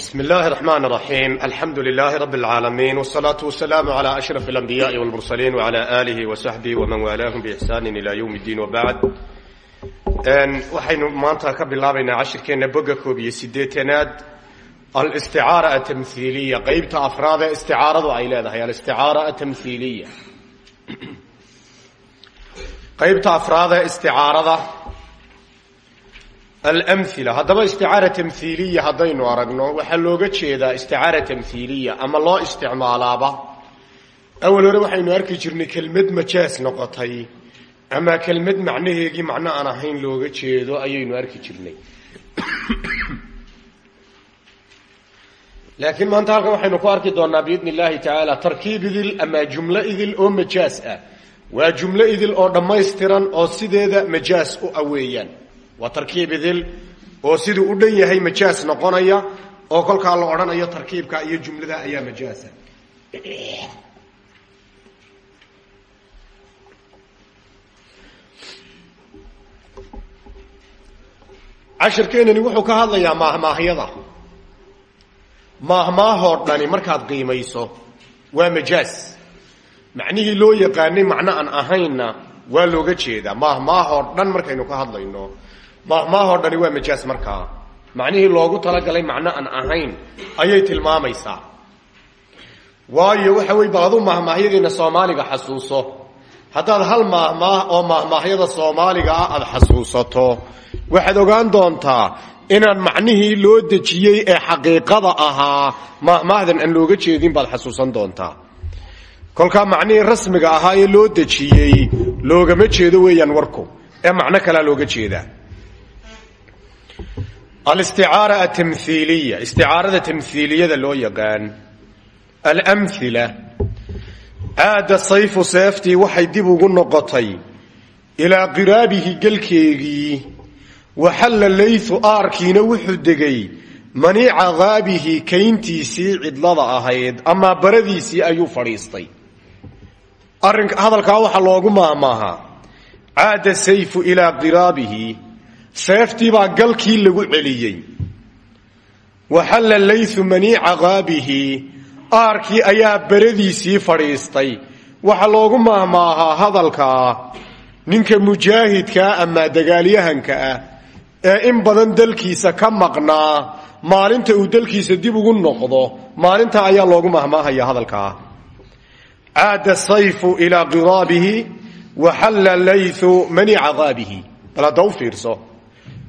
بسم الله الرحمن الرحيم الحمد لله رب العالمين والصلاة والسلام على أشرف الأنبياء والمرسلين وعلى آله وصحبه ومن والاهم بإحسان إلى يوم الدين وبعد waxaynu maanta ka bilaabaynaa cashirkeenna boga koob iyo sideetanaad alisticaara atamhiiliya qeybta afraad ee isticaaradu ay leedahay alisticaara atamhiiliya qeybta afraad ee isticaarada almhila haddaba isticaara tamhiiliya haddaynu aragno waxaa looga jeedaa isticaara tamhiiliya ama loo isticmaalaaba. Awal hore waxaynu arki jirnay kelmad majaas noqotay ama kelmad macnaheegii macno aan ahayn looga jeedo ayaynu arki jirnay. Laakiin maanta halkan waxaynu ku arki doonaa biidn illahi tacaala tarkiib idil ama jumlo idil oo majaas ah. Waa jumlo idil oo dhammaystiran oo sideeda majaas u aweeyaan waa tarkiib idil oo siduu u dhan yahay majaas noqonaya oo kolkaa la odhanayo tarkiibka iyo jumlada ayaa majaasa. Cashirkeenani wuxuu ka hadlayaa maahmaahyada. Maahmaahoo dhani markaad qiimayso waa majaas. Macnihii loo yaqaanay macno aan ahaynna waa looga jeedaa. Maahmaahoo dhan markaynu ka hadlayno maahmaahoo dhani waa majaas markaa. Macnihii loogu talagalay macno aan ahayn ayay tilmaamaysaa. Waayo waxa wey bal aduu soomaaliga xasuuso. Haddaad hal maahmaah oo maahmaahyada soomaaliga ah aada xasuusato waxaad ogaan doontaa inaan macnihii loo dejiyey ee xaqiiqada ahaa maahmaahdan aan looga jeedin baad xasuusan doontaa. Kolkaa macnihii rasmiga ahaa ee loo dejiyey loogama jeedo weeyaan warku. Ee macno kalea looga jeedaa alisticaara atamhiiliya isticaarada tamhiiliyada loo yaqaan almhila aada sayfu seeftii waxay dib ugu noqotay ilaa qiraabihi gelkeegii waxalla laythu aarkiina wuxuu degay maniica qaabihi kayntiisii cidlada ahayd amaa baradiisii ayuu fadhiistay. Arrinka hadalkaa waxaa loogu maahmaahaa caada sayfu ilaa qiraabihi seeftiibaa galkii lagu celiyey. Waxalla laythu maniica qaabihi aarkii ayaa baradiisii fadhiistay. Waxaa loogu maahmaahaa hadalkaa ninka mujaahidkaa ama dagaalyahanka ah ee in badan dalkiisa ka maqnaa maalinta uu dalkiisa dib ugu noqdo maalinta ayaa loogu mahmaahaya hadalkaa caada sayfu ilaa qiraabihi waxalla laythu maniica qaabihi. Bal hadda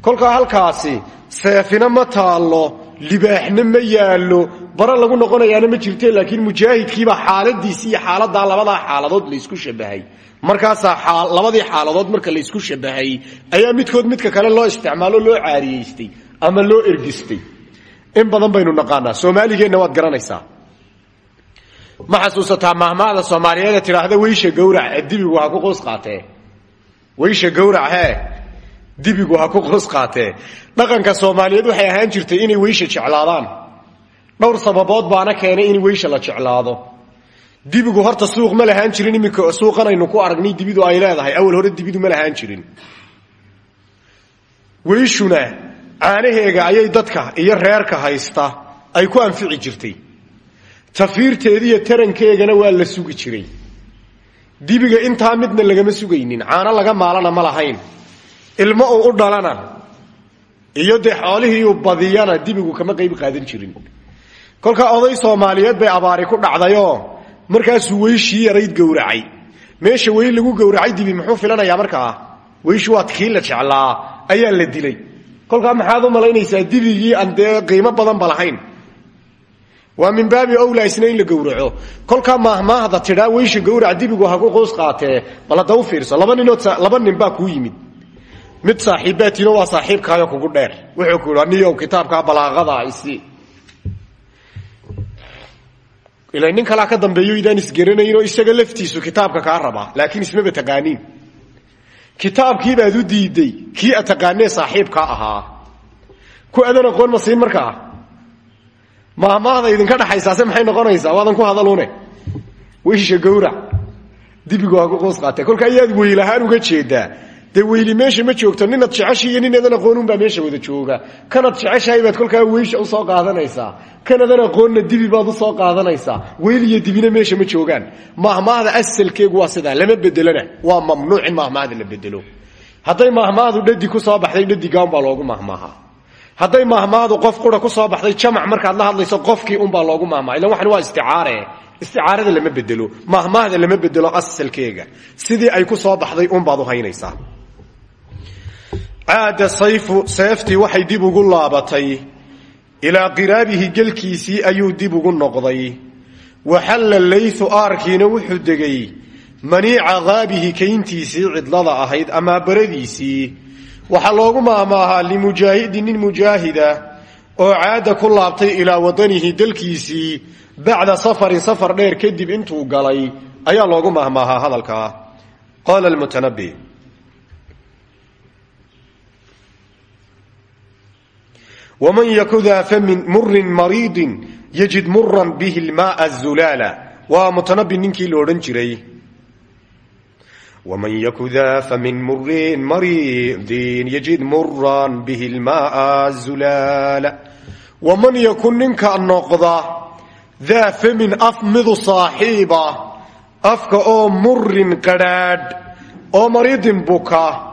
kolkaa halkaasi seefina ma taallo libaaxna ma yaallo bara lagu noqonayaana ma jirte laakiin mujaahidkiibaa xaaladiisi iyo xaaladaa labadaa xaaladood laysku shabahay. Markaasaa labadii xaaladood marka laysku shabahay ayaa midkood midka kale loo isticmaalo loo caariyeystay ama loo ergistay. In badan baynu naqaanaa soomaaligeenna waad garanaysaa. Ma xasuusataa mahmaada soomaaliyeed ee tidhaahda weysha gawrac dibigu ha ku qoos qaatee. Weysha gawrac hee dibigu ha ku qoos qaatee. Dhaqanka soomaaliyeed waxay ahaan jirtay inay weysha jeclaadaan. Dhowr sababood baana keenay in weysha la jeclaado. Dibigu horta suuq ma lahaan jirin iminka suuqanaynu ku aragnay dibidu ay leedahay. Awal hore dibidu ma lahaan jirin. Weyshuna caanaheega ayay dadka iyo reerka haysta ay ku anfici jirtay. Tafiirteediiyo tarankeegana waa la sugi jiray. Dibiga intaa midna lagama sugaynin caano laga maalana ma lahayn ilmo uu u dhalana iyo dee xoolihiiu badiyana dibigu kama qayb qaadan jirin. Kolkaa oday soomaaliyeed bay abaari ku dhacdayoo markaasuu weyshii yarayd gowracay. Meesha wey lagu gowracay dibi muxuu filanayaa markaa weyshi waa kii la ayaa la dilay. Kolkaa maxaad u malaynaysaa dibigii aan dee qiimo badanba lahayn. Waa min baabi owla isna la gowraco. Kolkaa maahmaahda tidhaa weysha gowrac dibigu haku qoos qaatee bal hadda fiirso laba ninood laba nin baa kuu yimid mid saaxiibbaatiino waa saaxiibkaayo kugu dheer. Wuxuu ku yidhi niyow kitaabkaa balaaqada isi ila nin kalaa ka dambeeyo idaan isgaranaynoo isaga laftiisu kitaabka kaa rabaa laakiin ismaba taqaaniin kitaabkiibaad u diiday kii a taqaanee ahaa. Ku adan aqoon ma siin markaa? Maahmaahda idinka dhaxaysaase maxay noqonaysaa? Waadan ku hadalune. Weysha gawrac dibigu ha ku qoos qaatee. Kolka ayaad weylahaan uga jeedaa dee weyli meesha ma joogto ninaad jecesha iyo ninaadan aqoonunbaa meesha wada jooga. Kanaad jeceshahay baad kolkaa weysha u soo qaadanaysaa. Kanadan aqoonna dibi baad u soo qaadanaysaa. Weyl iyo dibina meesha ma joogaan. Mahmaahda asalkeegu waa sidaa lama bedelona waa mamnuuc in la bedelo hadday mahmaahdu dhadi ku soo baxday dhadiga unbaa loogu mahmaahaa hadday mahmaahdu qof qura ku soo baxday jamac markaad la hadlayso qofkii unbaa loogu mahmaha ilan waxan waa isticaare. Isticaarada lama bedelo mahmaahda lama bedelo asalkeega. Sidii ay ku soo baxday unbaad u haynaysaa caada sayfu seeftii waxay dib ugu laabatay. Ilaa qiraabihi gelkiisii ayuu dib ugu noqday. Waxalla laythu aarkiina wuxuu degay. Maniica qaabihi kayntiisii cidlada ahayd ama baradiisii. Waxaa loogu maahmaahaa limujaahidin nin mujaahida oo caada ku laabtay ilaa wadanihi dalkiisii bacda safarin safar dheer kadib intuu galay. Ayaa loogu mahmaahaa hadalkaa waman yaku daa famin murin mariidin yajid muran bihi lmaaa zulaala waa mutanabi ninkii la odhan jiray waman yaku daa famin murin mariidin yajid muran bihi lmaaa zulaala waman yakun ninka noqda daa famin af midu saaxiiba afka oo murin qadhaadh oo mariidin buka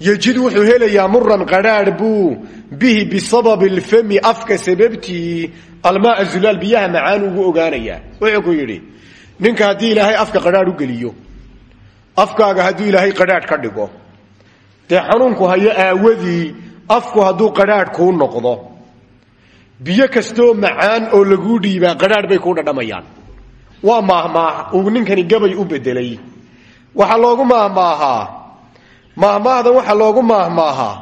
yejid wuxuu helayaa muran qadhaadh buu bihi bisababi lfami afka sababtii almaa zulaal biyaha macaan ugu ogaanayaa wuxuu ku yidhi ninka haddii ilaahay afka qadhaadh u geliyo afkaaga hadduu ilaahay qadhaadh ka dhigo dee xanuunku hayo aawadii afku hadduu qadhaadh kuu noqdo biyo kastoo macaan oo laguu dhiibaa qadhaadh bay kuu dhadhamayaan waa maahmaah uu ninkani gabay u bedelay waxaa loogu maahmaahaa maahmaahdan waxaa loogu maahmaahaa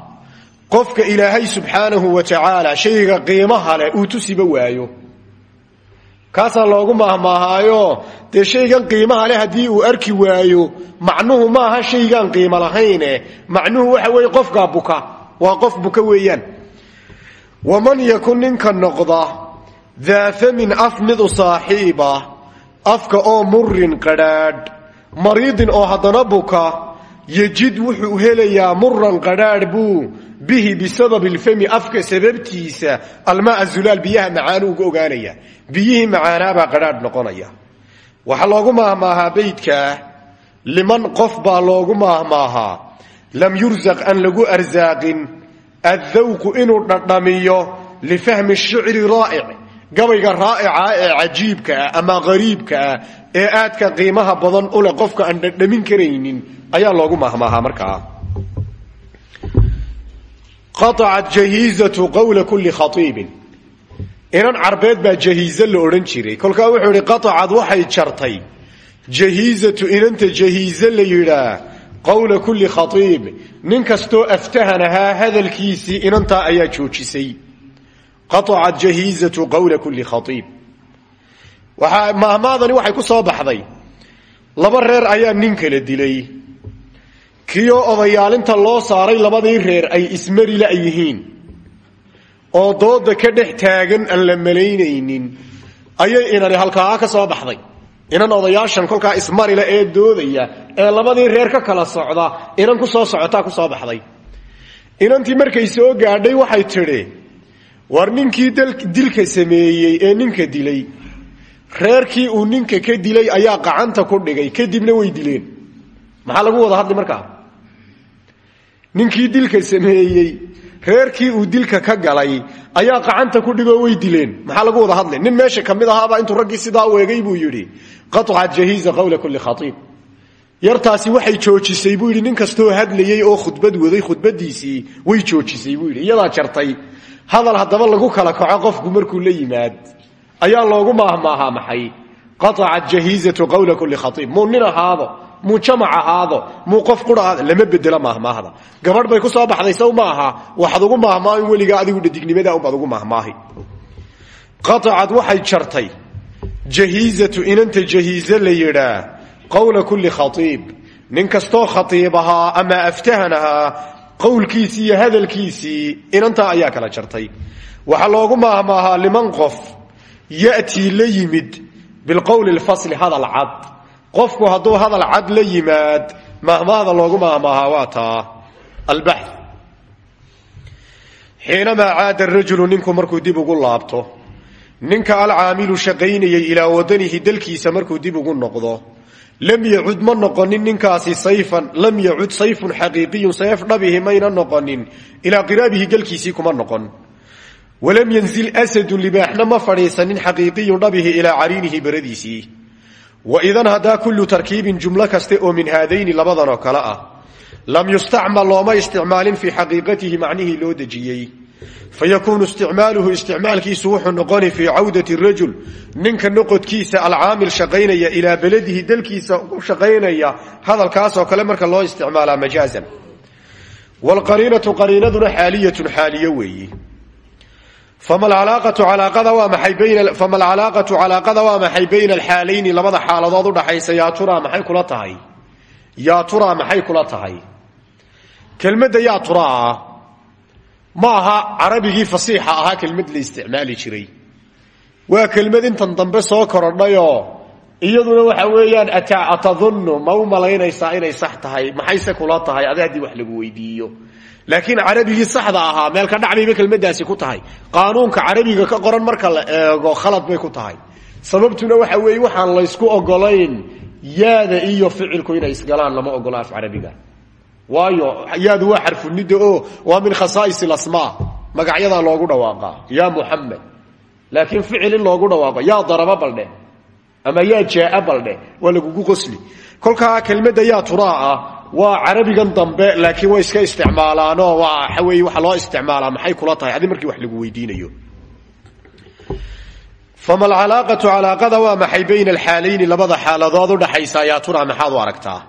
qofka ilaahay subxaanahu wa tacaala shayga qiimaha leh uu tusiba waayo. Kaasaa loogu maahmaahaayo dee shaygan qiimaha leh haddii uu arki waayo macnuhu maaha shaygaan qiimo lahayne macnuhu waxa weeye qofkaa buka waa qof buka weeyaan. Waman yakun ninka noqda daa famin af midu saaxiiba afka oo murin qadhaadh mariidin oo haddana buka yejid wuxuu helayaa muran qadhaadh buu bihi bisababi lfami afka sababtiisa almaa zulaal biyaha macaanu uga ogaanaya. Biyihii macaanaabaa qadhaadh noqonaya. Waxaa loogu maahmaahaa beydkaa liman qof baa loogu maahmaahaa lam yursaq aan lagu arsaaqin addawqu inuu dhadhamiyo lifahmi shicri raa'ic gabayga raa'ica ee cajiibka ah ama qariibka ah ee aadka qiimaha badan u leh qofka aan dhadhamin karaynin ayaa loogu mahmaahaa markaa qaacat jahiizatu qawla kulli khaiibin inan carbeed baa jahiize la odhan jiray. Kolkaa wuxuu idhi qaacad waxay jartay. Jahiizatu inanta jahiize la yidhaa qawla kulli khaiib nin kastoo aftahan ahaa hadalkiisii inantaa ayaa joojisay. Qaacat jahiizatu qawla kulli khaiib waxaa mahmaadani waxay ku soo baxday. Laba reer ayaa nin kala dilay kiyo odayaalinta loo saaray labadii reer ay ismari la yihiin. Oo dooda ka dhex taagan aan la malaynaynin. Ayay inani halkaa ka soo baxday. Inan odayaashan kolkaa ismarila ee doodaya ee labadii reer ka kala socda inan ku soo socotaa ku soo baxday. Inantii markay soo gaadhay waxay tidhi war ninkii dilka sameeyey ee ninka dilay. Reerkii uu ninka ka dilay ayaa qacanta ku dhigay kadibna way dileen. Maxaa lagu wada hadli markaa ninkii dilka sameeyey reerkii uu dilka ka galay ayaa qacanta ku dhigoo way dileen. Maxaa lagu wada hadli nin meesha ka mid ahaabaa intuu raggii sidaa u eegay buu yidhi qacat jahiiza qawla kulli khaiib yartaasi waxay joojisay buu yidhi nin kastoo hadlayey oo khudbad waday khudbadiisii way joojisay buu yidhi. Iyadaa jartay hadal haddaba lagu kala kaco qofku markuu la yimaad ayaa loogu maahmaahaa maxay? Qaacat qawla kulli khaiib muu nin muu jamac ahaado muu qof qura lama bedelo maahmaahda. Gabadh bay ku soo baxday saw ma aha. Waxaad ugu maahmaahin weligaa adigu dhadignimada unbaad ugu maahmaahi. Qaacad waxay jartay. Jahiizatu inanta jahiize la yidhaa qawla kulli khaiib nin kastoo khaiib ahaa ama aftahan ahaa qowlkiisii iyo hadalkiisii inantaa kala jartay. Waxaa loogu maahmaahaa liman qof yatii la yimid bilqowli lfasli hadal cad qofku hadduu hadal cad la yimaad mahmaahda loogu maahmaahaa waa taa albax xiinamaa caada rajulu ninku markuu dib ugu laabto ninka alcaamilu shaqaynayay ilaa wadanihi dalkiisa markuu dib ugu noqdo lam yacud ma noqonin ninkaasi sayfan lam yacud sayfun xaqiiqiyun sayf dhabihi mayna noqonin ilaa qiraabihi galkiisii kuma noqon. Walam yanzil asadun libaaxna ma fadhiisanin xaqiiqiyun dhabihi ilaa cariinihi baradiisii waidan haddaa kullu tarkiibin jumlo kaste oo min haadayni labadan oo kale ah lam yustacmal looma isticmaalin fii xaqiiqatihi macnihii loo dejiyey fayakuunu isticmaaluhu isticmaalkiisu wuxuu noqoni fii cawdati rajul ninka noqodkiisa alcaamil shaqaynaya ilaa beladihi dalkiisa u shaqaynaya hadalkaasoo kale marka loo isticmaalaa majaazan wlqariinatu qariinaduna xaaliyatun xaaliye weeyi fama alcalaaqatu calaaqada waa maxay bayna alxaalayni labada xaaladood udhaxaysa yaa turaa maxay kula tahay yaa turaa maxay kula tahay kelmadda yaa turaa ma aha carabigii fasiixa ahaa kelmad la isticmaali jiray waa kelmad intan dambe soo korodhayoo iyaduna waxa weeyaan atadunnu ma u inay sax tahay maxayse kula tahay adi haddii wax lagu weydiiyo laakiin carabigii saxda ahaa meelka dhacbayba kelmadaasi ku tahay. Qaanuunka carabiga ka qoran marka la eego khalad bay ku tahay. Sababtuna waxa weeye waxaan laysku ogolayn yaada iyo ficilku inay isgalaan lama ogola af waayo yaadu waa xarfunida oo waa min khasaais asmaa magacyadaa loogu dhawaaqaa ya muxamed laakiin ficil loogu dhawaaqo yaa daraba baldhe ama yaa jaaa baldhe waa lagugu qosli. Kolkaa kelmadda yaa turaa ah waa carabigan dambe laakiin way iska isticmaalaanoo waa weeye waxaa loo isticmaalaa maxay kula tahay? Adi markii wax lagu weydiinayo. Fama alcalaaqatu calaaqada waa maxay bayna alxaalayni labada xaaladood udhaxaysa yaa turaa maxaad u aragtaa?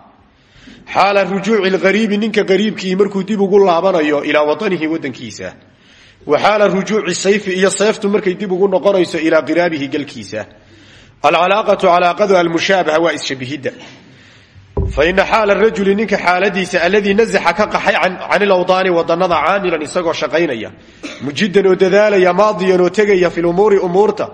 Xaala rujuuci lgariibi ninka qariibkii markuu dib ugu laabanayo ilaa watanihi wadankiisa wa xaala rujuuci sayfi iyo seeftu markay dib ugu noqonayso ilaa qiraabihi galkiisa. Alcalaaqatu calaaqadu almushaabaha waa isshabihidda fa ina xaala rajuli ninka xaaladiisa alladii nazaxa ka qaxay can ilawdaani wadanada caamilan isagoo shaqaynaya mujidan oo dadaalaya maadiyan oo tegaya fi lumuuri umuurta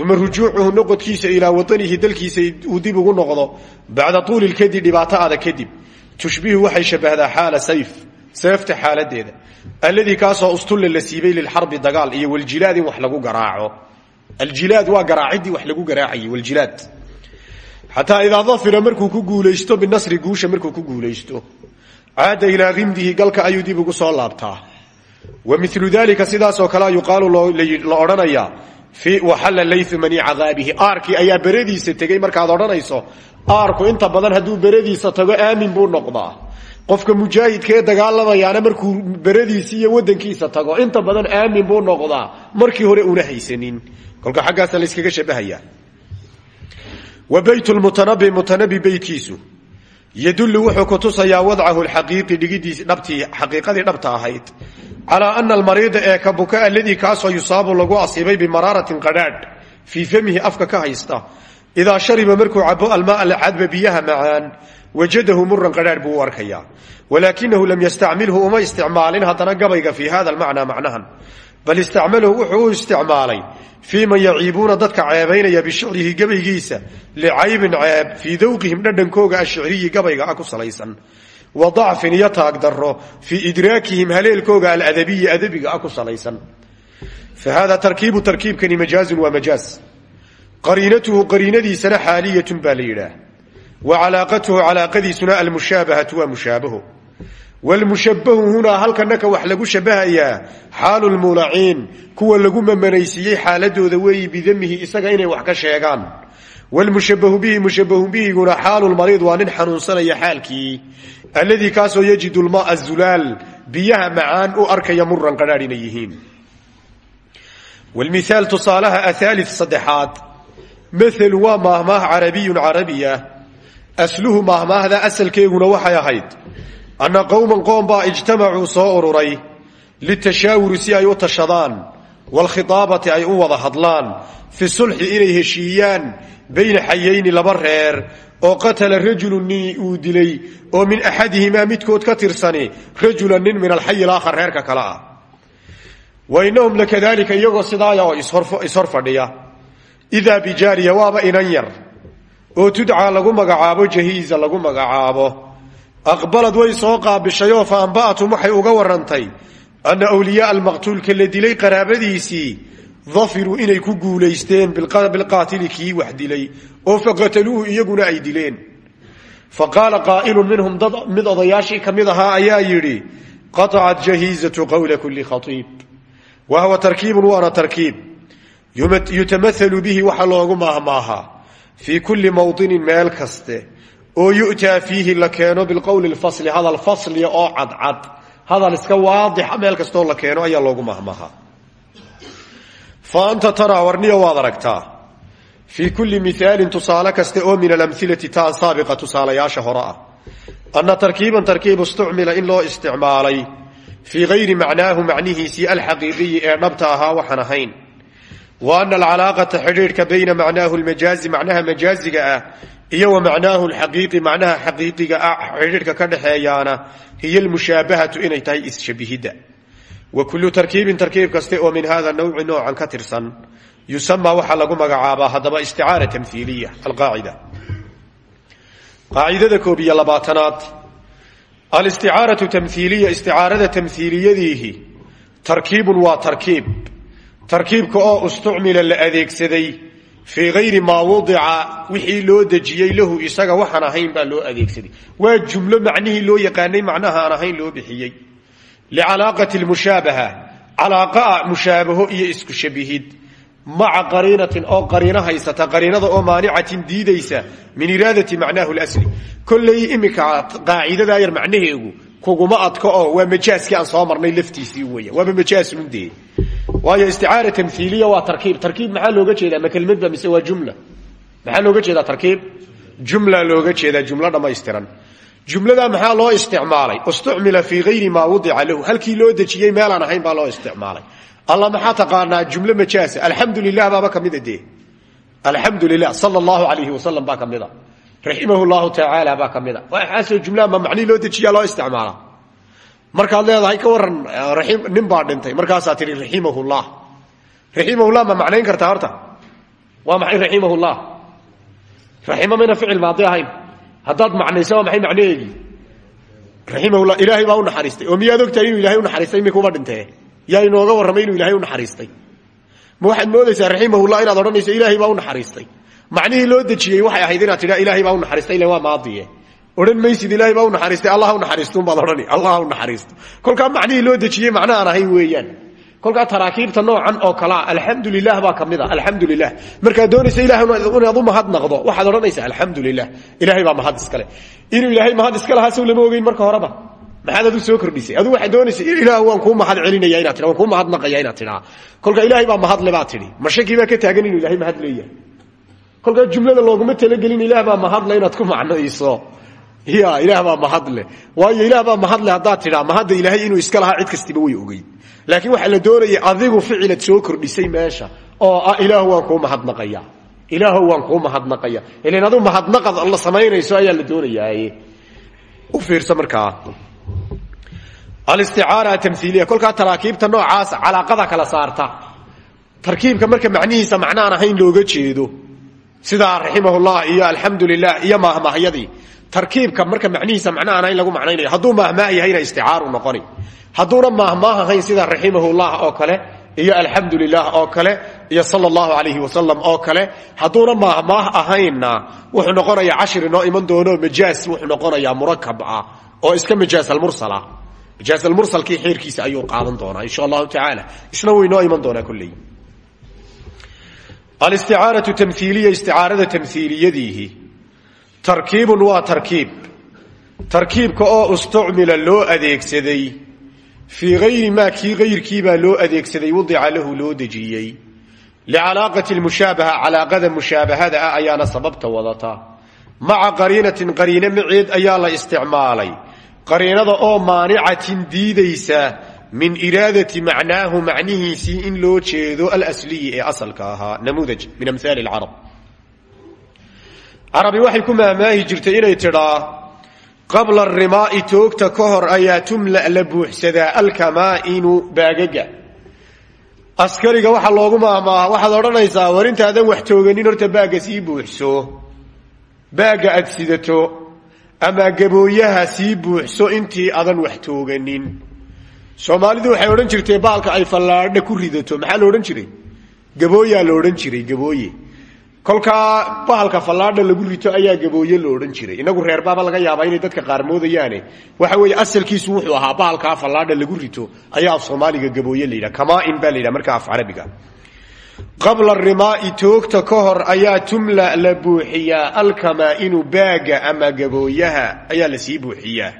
uma rujuucuhu noqodkiisa ilaa watanihi dalkiisa uu dib ugu noqdo bacda tuuli lkadi dhibaato ada kadib tushbihu waxay shabahdaa xaala sayf seefta xaaladeeda alladii kaasoo ustulla la siibay lilxarbi dagaal iyo waljilaad in wax lagu garaaco aljilaad waa lagu garaacayay xataa idaa dafira markuu ku guulaysto binasri guusha markuu ku guulaysto caada ilaa qimdihi galka ayuu dib ugu soo laabtaa. Wa milu dalika sidaasoo kale yuqaalu la odhanayaa waxalla layu mani cadaabihi aarkii ayaa beradiisa tegey markaad odhanayso aarku inta badan hadduu beradiisa tago aamin buu noqdaa. Qofka mujaahidka ee dagaalamayaana markuu beradiisi iyo wadankiisa tago inta badan aamin buu noqdaa. Markii hore una haysanin. Kolka xaggaasa layskaga shabahaya wa bayt lmutanabi mutanabi beytkiisu yadullu wuxuu kutusayaa wadcahu lxaqiiqi dhigidiis dhabtii xaqiiqadii dhabta ahayd. Calaa ana almariida ee ka buka aladii kaasoo yusaabu lagu asiibay bimararatin qadhaadh fii famihi afka ka haysta. Idaa shariba markuu cabo almaa alcadba biyaha macaan wajadahu muran qadhaadh buu u arkayaa. Walaakinahu lam yastacmilhu uma isticmaalin haddana gabayga fii hada almacnaa macnahan bal istacmalahu wuxuu u isticmaalay fii man yaciibuuna dadka ceebaynaya bishicrihi gabaygiisa licaybin ceeb fii dawqihim dhadhankooga ashiciriyi gabayga ah ku salaysan. Wa dacfin iyo taagdaro fii idraakihim haleelkooga aladabiyi adabiga ah ku salaysan. Fa hada tarkiibu tarkiibkani majaazun waa majaaz qariinatuhu qariinadiisana xaaliyatun baa la wlmushabahu hunaa halkanaka wax lagu shabahayaa xaalu lmulaciin kuwa lagu mamanaysiiyey xaaladooda weeyi bidamihi isaga inay wax ka sheegaan wlmushabahu bihi mushabahu bihiguna xaalu lmariid waa nin xanuunsanaya xaalkii alladii kaasoo yajidu lmaa zulaal biyaha macaan u arkaya muran qadhaadh inay yihiin wlmithaal tusaalaha ahaali saddexaad maalu waa maahmaah carabiyun carabiya asluhu maahmaahda asalkeeguna waxay ahayd anna qowman qoom baa ijtamacuu soo ururay litashaawuri si ay u tashadaan waalkhiaabati ay u wada hadlaan fi sulxi inay heshiiyaan bayna xayayni laba reer oo qatala rajulu nin uu dilay oo min axadihimaa midkood ka tirsani rajula nin min alxayi alaakhar reerka kale ah. Wa innahum lakadalika iyagoo sidaaya ishor fadhiya idaa bijaariya waaba inan yar oo tudcaa lagu magacaabo jahiiza lagu magacaabo aqbalad way soo qaabishayoo fa amba'atum waxay uga warantay anna awliyaaa almaqtuulka la dilay qaraabadiisii dafiruu inay ku guulaysteen bilqaatili kii wax dilay oo faqataluuhu iyaguna ay dileen. Fa qaala qaa'ilun minhum dad mid odayaashii ka mid ahaa ayaa yidhi qaطacat jahiizatu qowla kuli khaiib wa huwa tarkiibun waana tarkiib. Yutamaalu bihi waxa loogu maahmaahaa. Fii kulli mawطinin meel kaste oo yu'taa fiihi la keeno bilqowli fasli hadal fasliya oo cadcad hadal iska waadixa meel kastoo la keeno ayaa loogu mahmaahaa fa anta taraa warniya waad aragtaa. Fii kulli miaalin tusaale kaste oo min alamilati taa saabiqa tusaalayaasha hore ah. Ana tarkiiban tarkiib istucmila in loo isticmaalay. Fii gayri macnaahu macnihiisii alxaqiiqiyi ee dhabta ahaa waxaan ahayn wa ana alcalaaqata xidhiidhka bayna macnaahu lmajaazi macnaha majaaziga ah iyo wa macnaahu lxaqiiqi macnaha xaqiiqiga ah xidhiidhka ka dhexeeyaana hiya lmushaabahatu inay tahay isshabihidda wa kullu tarkiibin tarkiib kaste oo min hada nawci noocan ka tirsan yusamaa waxaa lagu magacaabaa haddaba isticaara tamhiiliya alqaacida qaacidada koob iyo labaatanaad alisticaaratu tamhiiliya isticaarada tarkiibka oo istucmila la adeegsaday fii gayri maa wudica wixii loo dejiyey lahu isaga waxaan ahayn baa loo adeegsaday. Waa jumlo macnihii loo yaqaanay macnaha aan ahayn loo bixiyey. Licalaaqati lmushaabaha calaaqa mushaabaho iyo isku shabihid. Maca qariinatin oo qariino haysata qariinada oo maanicatin diidaysa min iraadati macnaahu lsli kolley iminka qaacidadaa yar macnaheegu kuguma adko oo waa majaaskii soo marnay laftiisii weya waaba majaasunde waayo isticaara tamhiiliya waa tarkiib. Tarkiib maxaa looga jeedaa? Ma kelmadba mise waa jumla? Maxaa looga jeedaa tarkiib? Jumla looga jeedaa jumlo dhammaystiran. Jumladaa maxaa loo isticmaalay? Istucmila fii gayri maa wudica lahu. Halkii loo dejiyey meelaan ahayn baa loo isticmaalay. Alla maxaa taqaanaa? Jumlo majaasa alxamdu lilah kamida dee. Alxamdu lilah sal allahu alayhi wasalam kamida raximah llahu tacaala baa kamida waxaasoo jumlaha ma macnihii loo dejiyaa loo isticmaala markaad leedahay ka waran nin baa dhintay. Markaasaa tihi raximahullah raximahullah ma macnayn kartaa horta. Waa maxay raximahullah raxima mayna ficil maadi ahayn. Haddaad macnayso waa maxay macnaheegii raximahullah ilaahay baa u naxariistay. Oo miyaad ogtahay inuu ilahay unaxariistay imikuba dhintee yaa inooga warramay inuu ilahay unaxariistay ma waxaad moodaysaa raximahullah inaad odhanayso ilaahay baa unaxariistay macnihii loo dejiyey waxay ahayd inaad tidhaa ilaahay baa unaxariistay ilan waa maadiye odhan maysid ilaahay baa unaxariistay allah unaxariistuunbaad odhani allah unaxariisto kolkaa macnihii loo dejiyey macno aan ahayn weeyaan kolkaa taraakiibta noocan oo kalea alxamdu baa ka mid a alxamdu lilah markaad doonaysa ilahay inaad u mahadnaqdo waxaad odhanaysaa alxamdu lilah ilahay baa mahad iskale inuu ilaahay mahad iska lahaa sow ogeyn marka horeba maxaad adu soo kordhisay adu waxaad doonaysa ilaah waan kuu mahad celinaya inaad tia waan kuu mahadnaqaya inaad tidhaa kolka ilaahay baa mahadle baad tidhi ma shakii baa ka taagan inuu ilahay mahad leeyahay kolkaa jumlada looguma talagelin ilaah baa mahadle inaad ku macnayso ya ilaah baa mahadle. Waayo ilaah baa mahadle haddaad tidhaa mahadda ilaahay inuu iska lahaa cid kastiba way ogeyn laakiin waxaa la doonaya adigu ficilad soo kordhisay meesha. Oo ah ilaah waan kuu mahadnaqaya ilaaho waan kuu mahadnaqaya ilan adu mahadnaqad la samaynayso ayaa la doonayaaye. U fiirsa markaa. Alisticaara tamhiiliya kolkaa taraakiibta noocaas calaaqada kala saarta. Tarkiibka marka macnihiisa macnaan ahayn looga jeedo. Sidaa raximahullah iyo alxamdu iyo maahmaahyadii tarkiibka marka macnihiisa macno aan ahayn lagu macnaynayo. Hadduu maahmaah yahayna isticaaru noqoni. Hadduuna maahmaah ahayn sida raximahullah oo kale iyo alxamdu lilah oo kale iyo sal allahu alayhi wasalam oo kale hadduuna maahmaah ahaynna wuxuu noqonayaa cashir inoo iman doono majaas wuxuu noqonayaa murakab ah oo iska majaas almursal ah majaas almursalkii xeerkiisa ayuu qaadan doonaa insha allahu tacaala. Isna wuu inoo iman doonaa kolley. Alisticaaratu tamhiiliya isticaarada tamhiiliyadiihi tarkiibun waa tarkiib. Tarkiibka oo istucmila loo adeegsaday fii gayri maa kii gayrkiibaa loo adeegsaday wadica lahu loo dejiyey. Licalaaqati lmushaabaha calaaqada mushaabahada ah ayaana sababta wadata. Maca qariinatin qariine maceed ayaa la isticmaalay. Qariinada oo maanicatin diidaysa min iraadati macnaahu macnihiisii in loo jeedo alsliyi ee asalka ahaa namuudaj min amhaali lcarab carabi waxay ku maahmaahi jirtay inay tidhaa qabla arimaai toogta ka hor ayaa tumla la buuxsadaa alkamaa'inu baagaga. Askariga waxaa loogu maahmaaha waxaad odhanaysaa war intaadan wax tooganin horta baagga sii buuxso. Baagga aad sidato ama gabooyaha sii buuxso intii adan wax tooganin. Soomaalidu waxay odhan jirtay baalka ay fallaadha ku ridato. Maxaa la odhan jiray? Gabooyaa la odhan jiray gabooye kolkaa bahalka fallaadha lagu rito ayaa gabooye la odhan jiray. Inagu reer baaba laga yaabaa inay dadka qaar moodayaane waxa weeye asalkiisu wuxuu ahaa bahalkaa fallaadha lagu rito ayaa af soomaaliga gabooye la yidhaha. Kamaain baa la markaa af carabiga. Qabla rimaai toogta ka ayaa tumla la buuxiyaa alkamaa'inu baaga ama gabooyaha ayaa la sii buuxiyaa.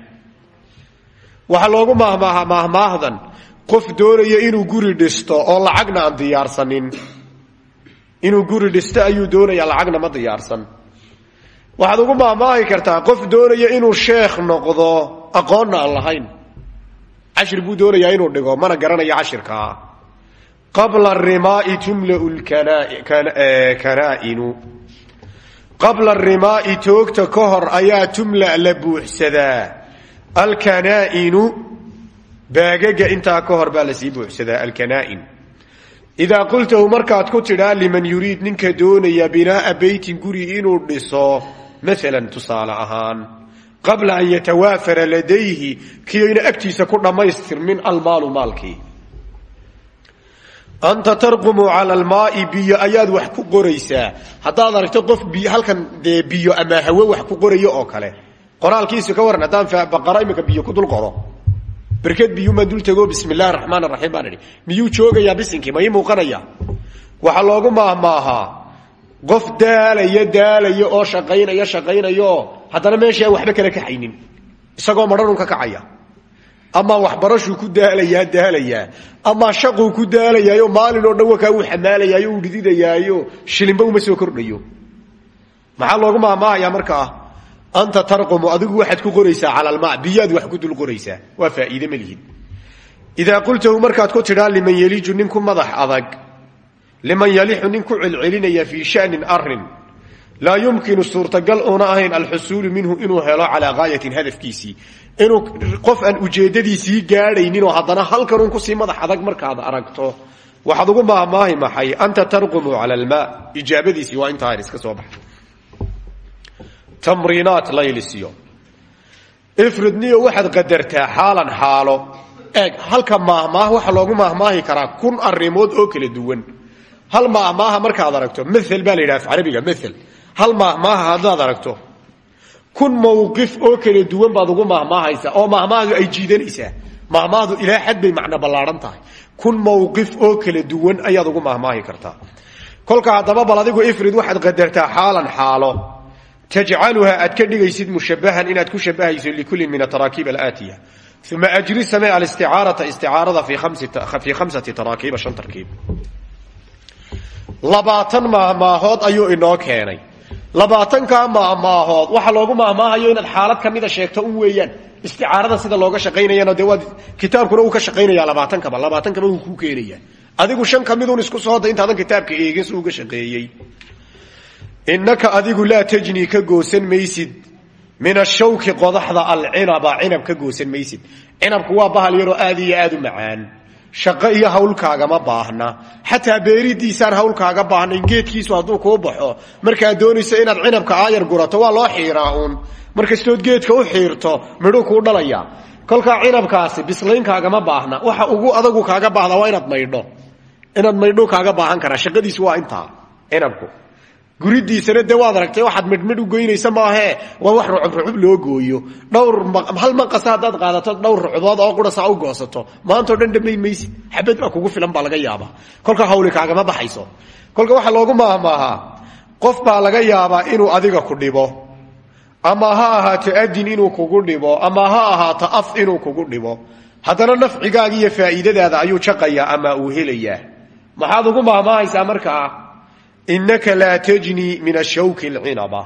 Waxaa loogu maahmaaha maahmaahdan qof doonaya inuu guri dhisto oo lacagna aan diyaarsanin inuu guri dhisto ayuu doonaya lacagna ma diyaarsan. Waxaad ugu maahmaahi kartaa qof doonaya inuu sheekh noqdo aqoonna aan lahayn. Cashir buu doonayaa inuu dhigo mana garanayo cashirkaa qabla rimaai tumlau kanaa'inu qabla rimaai toogta ka hor ayaa tumla la buuxsadaa. Alkanaa'inu baagaga intaa ka hor baa la sii buuxsadaa alkanaa'in idaa qultahu markaad ku tidhaa liman yuriid ninka doonaya binaa'a beytin guri inuu dhiso maalan tusaale ahaan qabla an yatawaafara ladayhi kiyayna agtiisa ku dhammaystirmin almaalu maalkii. Anta tarqumu cala almaai biyo ayaad wax ku qoraysaa. Haddaad aragto qof halkan dee biyo ama hawe wax ku qorayo oo kale qoraalkiisu ka waran haddaan baqaro iminka biyo ku dul berked biyuumaan dul tego bismi illahi raxmaan raxiim baan idhi. Miyuu joogayaa ma ii muuqanaya? Loogu maahmaahaa qof daalaya daalaya oo shaqaynaya shaqaynayo haddana meesha aan waxba kala kaxaynin isagoo madhanun ka kacaya? Ama waxbarashuu ku daalayaa daalayaa? Ama shaquu ku daalayaayo maalin oo dhan wakaa uu xamaalayaayo uu dhididayaayo shilinba uma soo kordhayo? Maxaa loogu maahmaahayaa markaa anta tarqumu adigu waxaad ku qoraysaa cala alma biyaad wax ku dul qoraysaa. Waa faa'iide ma lihid idaa qultahu markaad ku tidhaa liman yeliju nin ku madax adag. Liman yalixu nin ku celcelinaya shanin arrin laa yumkinu suurtagal una ahayn alxusuulu minhu inuu helo calaa gaayatin hadafkiisii. Inuu qof aan ujeedadiisii gaadhayninoo haddana halkanun ku sii madax adag markaad aragto waxaad ugu maahmaahi maxay? Anta tarqumu cala almaa ijaabadiisii waa intaa iska soo baxay tamriinaat laylisiyo ifridniyo waxaad qadartaa xaalan xaalo. Eeg halka maahmaah waxaa loogu maahmaahi karaa kun arimood oo kala duwan. Hal maahmaaha markaad aragto mael baa la yidhaha af carabiga mael hal maahmaaha haddaad aragto kun mawqif oo kala duwan baad ugu maahmaahaysaa oo maahmaahdu ay jiidanaysaa. Maahmaahdu ilaa xad bay macno ballaadhan tahay. Kun mawqif oo kala duwan ayaad ugu maahmaahi kartaa. Kolka haddaba bal adigu ifrid waxaad qadartaa xaalan xaalo tajcaluha aad ka dhigaysid mushabahan inaad ku shabahayso likulin min ataraakiib alaatiya. Uma ajri samee alisticaarata isticaarada fii khamsati taraakiiba shan tarkiib. Labaatan maahmaahood ayuu inoo keenay. Labaatankaa maahmaahood waxaa loogu maahmaahayo inaad xaalad kamida sheegto un weeyaan. Isticaarada sida looga shaqaynayana dee waad kitaabkuna uu ka shaqaynaya labaatankaba. Labaatankaba uu ku keenaya. Adigu shan kamidun isku soo hoda intaadan kitaabka eegin si uga shaqeeyey innaka adigu laa tajni ka goosan maysid. Min ashawki qodaxda alcinaba cinab ka goosan maysid. Cinabku waa bahal yaroo aad iyo aad u macaan. Shaqo iyo hawlkaagama baahna. Xataa beeridiisaan hawlkaaga baahnayn geedkiisu hadduu kuu baxo markaad doonayso inaad cinabka aayar gurato waa loo xiiraa uun. Markastood geedka u xiirto midhuu kuu dhalaya. Kolkaa cinabkaasi bislaynkaagama baahna. Waxa ugu adagu kaaga baahda waa inaad maydho. Inaad maydho kaaga baahan karaa. Shaqadiisu waa intaa cinabku guridiisana de waad aragtay waxaad midhmidh u goynaysa maahee waa wax rucub rucub loo gooyo. Dhowr hal maqasa haddaad qaadato dhowr rucubood oo qura saa u goosato. Maantao dhan dhamay maysid xabad kugu filan baa laga yaabaa. Kolka hawli kaagama baxayso. Kolka waxaa loogu maahmaahaa qof baa laga yaabaa inuu adiga ku dhibo. Ama ha ahaato adin inuu kugu dhibo. Ama ha ahaato af inuu kugu dhibo. Haddana nafcigaaga iyo faa'iidadaada ayuu jaqayaa ama uu helayaa. Maxaad ugu maahmaahaysaa markaa innaka laa tajni min ashawki alcinaba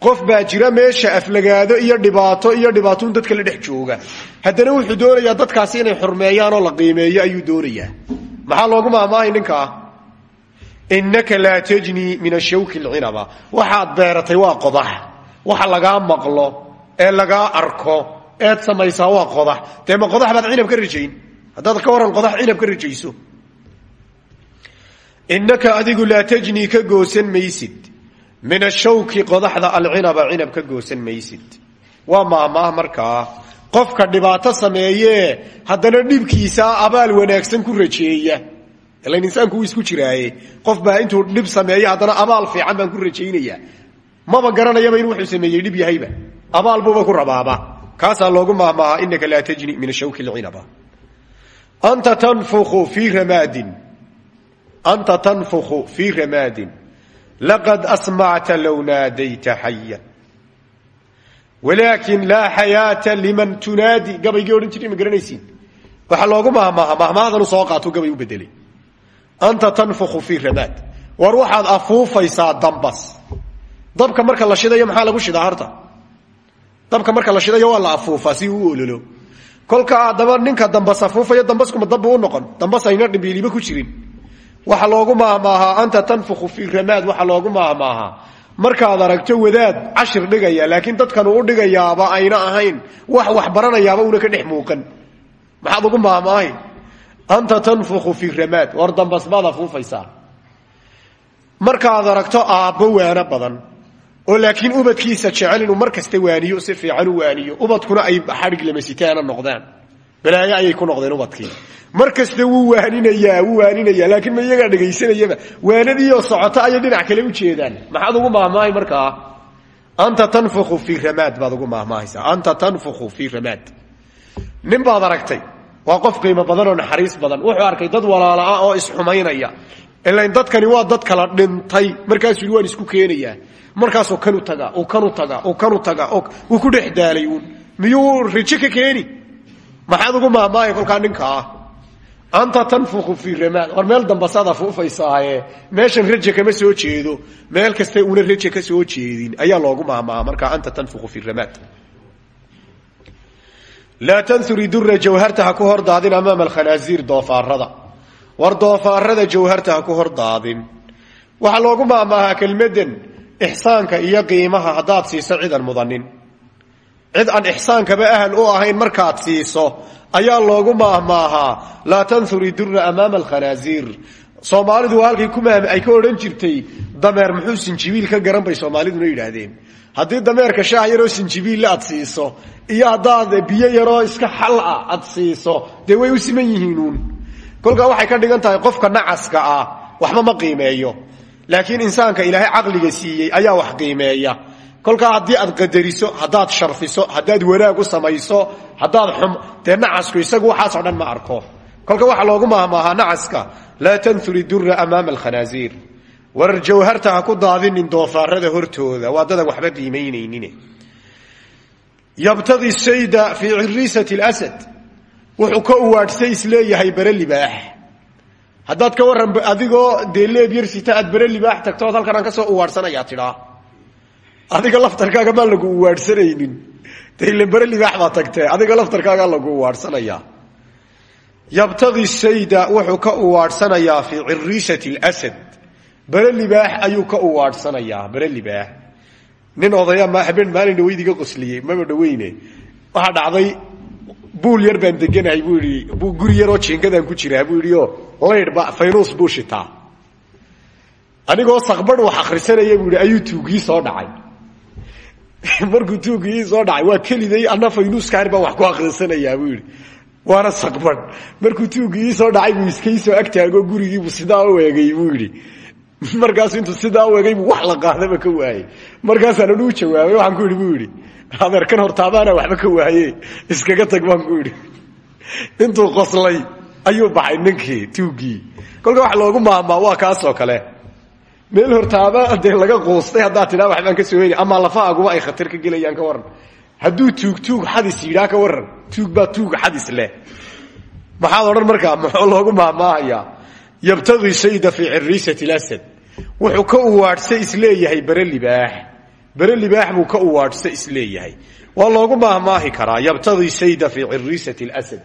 qof baa jira meesha aflagaado iyo dhibaato iyo dhibaatoun dadka la dhex jooga. Haddana wuxuu doonayaa dadkaasi inay xurmeeyaan oo la qiimeeyo ayuu doonayaa. Maxaa loogu maahmaahay ninkaa innaka laa tajni min ashawki alcinaba waxaad beeratay waa qodax. Waxa lagaa maqlo ee lagaa arko eed samaysaa waa qodax. Dee ma qodax baad cinab ka rajayn haddaad ka waran qodax cinab ka rajayso innaka adigu laa tajni ka goosan maysid. Min ashawki qodaxda alcinaba cinab ka goosan maysid. Waa maahmaah markaa qofka dhibaato sameeye haddana dhibkiisa abaal wanaagsan ku rajeeya. Ilan insaanku isku jiraaye. Qof baa intuu dhib sameeyo haddana abaal fiican baan ku rajaynaya maba garanayaba in wuxuu sameeyey dhib yahayba. Abaal buuba ku rabaaba. Kaasaa loogu maahmaahaa inaka laa tajni min ashawki lcinaba anta tanfuku fii ramaadin anta tanfuku fii ramaadin laqad asmacta low naadayta xaya walaakin laa xayaata liman tunaadi gabaygii odhan jiray ma garanaysiin waxaa loogu mahmaaha mahmaahadanu soo qaato gabay u bedelay anta tanfuku fii ramaad war waxaad afuufaysaa dambas dabka marka la shidayo maxaa lagu shidaa horta dabka marka la shidayo kolka adaba ninka dambas afuufayo dambaskuma dabbu u noqon dambas ayna dhibiiliba ku jirin waxa loogu maahmaahaa anta tanfuku fii ramaad waxaa loogu maahmaahaa markaad aragto wadaad cashir dhigaya laakiin dadkan uu dhigayaaba ayna ahayn. Wax wax baranayaaba una ka dhex muuqan. Maxaad ugu maahmaahay anta tanfuku fii ramaad war dambas baad afuufaysaa markaad aragto aabbo waano badan oo laakiin ubadkiisa jecel inuu mar waaniyo si fiican u waaniyo. Ubadkuna ay xadhig lamasitaana noqdaan balaayo ayay ku noqdeen ubadkii. Mar kasta waaninayaa wuu waaninayaa laakiin ma iyagaa dhegaysanayaba waanadiioo socota ayay dhinac kale u jeedaan. Maxaad ugu maahmaahay markaa? Anta tanfuku fii ramaad baad ugu maahmaahaysaa. Anta tanfuku fii ramaad. Nin baad aragtay waa qof qiimo badan oo naxariis badan. Wuxuu arkay dad walaala ah oo isxumaynaya. Ilain dadkani waa dad kala dhintay. Markaasuu yidhi waan isku keenayaa. Markaasuu kanu tagaa uu kanu tagaa uu kanu tagaa wuu ku dhex miyuu rijo ka maxaad ugu maahmaaya kolkaa ninka ah? Anta tanfuku fii ramaad war meel dambasaad afuufaysaaye meeshan raja kama soo jeedo. Meel kasta una raja ka soo jeedin. Ayaa loogu maahmaaha markaa anta tanfuku fii ramaad laa tanuri dura jawharta ha ku hor daadin amaama alkhanaasiir doofaarada war doofaarada jawharta ha ku hor daadin. Waxaa loogu maahmaahaa kelmadan ixsaanka iyo qiimaha haddaad siiso cidan mudanin cid aan ixsaankaba ahal u ahayn markaad siiso ayaa loogu maahmaahaa laa tanuri dura amaama alkhanaasiir soomaalidu waa halkay kumaam ay ka odhan jirtay dameer muxuu sinjibiil ka garan bay soomaaliduna yidhaahdeen. Haddii dameerka shaah yaroo sinjibiille aad siiso iyo haddaad biyo yaroo iska xal ah aad siiso dee way u siman yihiinuun kolkaa waxay ka dhigan tahay qofka nacaska ah waxba ma qiimeeyo. Laakiin insaanka ilaahay caqliga siiyey ayaa wax qiimeeya kolkaa haddii aad qadariso haddaad sharfiso haddaad wanaag u samayso haddaad xum dee nacasku isagu waxaasoo dhan ma arko. Kolka waxaa loogu maahmaahaa nacaska laa tanuri dura amaama alkhanaasiir warar jawharta ha ku daadinin doofaarada hortooda waa dadan waxba qiimaynaynin. Yabtadi sayda fii ciriisati lsad wuxuu ka uwaadhsay is leeyahay bare libaax. Haddaad ka warran adigoo dee leeb yar sita aad bare libaax tagto ood halkan ka soo uwaadhsanayaa tidhaa adiga laftarkaaga maan lagu uwaadhsanaynin. De ile bare libaax baa adiga laftarkaagaa lagu uwaadhsanayaa yabtadi sayda wuxuu ka uwaadhsanayaa fii ciriisati lsad bare libaax ayuu ka uwaadhsanayaa bare libaax. Nin odaya ma habeen maalin dhawaydiga qosliyey maba dhaweyne. Waxaa dhacday buul yar baan deganahay buu yidhi guri yaroo jiingadaan ku jiraa buu yidhi oo laydhba faynuus buu shitaa. Anigoo wax akhrisanaya buu ayuu tuugii soo dhacay markuu tuugii soo dhacay waa keliday anna faynuuskaani baan wax ku akhrisanayaa buu yidhi. Waana sakbadh markuu tuugii soo dhacay buu iskaysoo agtaago gurigiibuu sidaa u buu yidhi. Markaasu intuu sidaa u wax la qaadaba ka waayey. Markaasaan anuu jawaabay waxaan ku yidhi buu yidhi adeerkan hortaabaana waxba ka waaye iskaga tag baan ku yidhi. Intuu qoslay ayuu baxay ninkii tuugii kolka wax loogu maahmaa waa kaasoo kale meel hortaaba dee laga quustay haddaad tidhaa waxbaan ka soo heli ama lafaaguba ay khatar ka gelayaan ka warran. Hadduu tuug tuug xadis yidhaa ka warran. Tuug baa tuuga xadis leh. Maxaad odhan markaa muxuu loogu maahmaahayaa yabtagii sayda fii ciriisati lasad wuxuu ka uwaadhsa is leeyahay bare libaax. Bare libaax buu ka uwaadhsa is leeyahay. Waa loogu maahmaahi karaa yabtagii sayda fii ciriisati lasad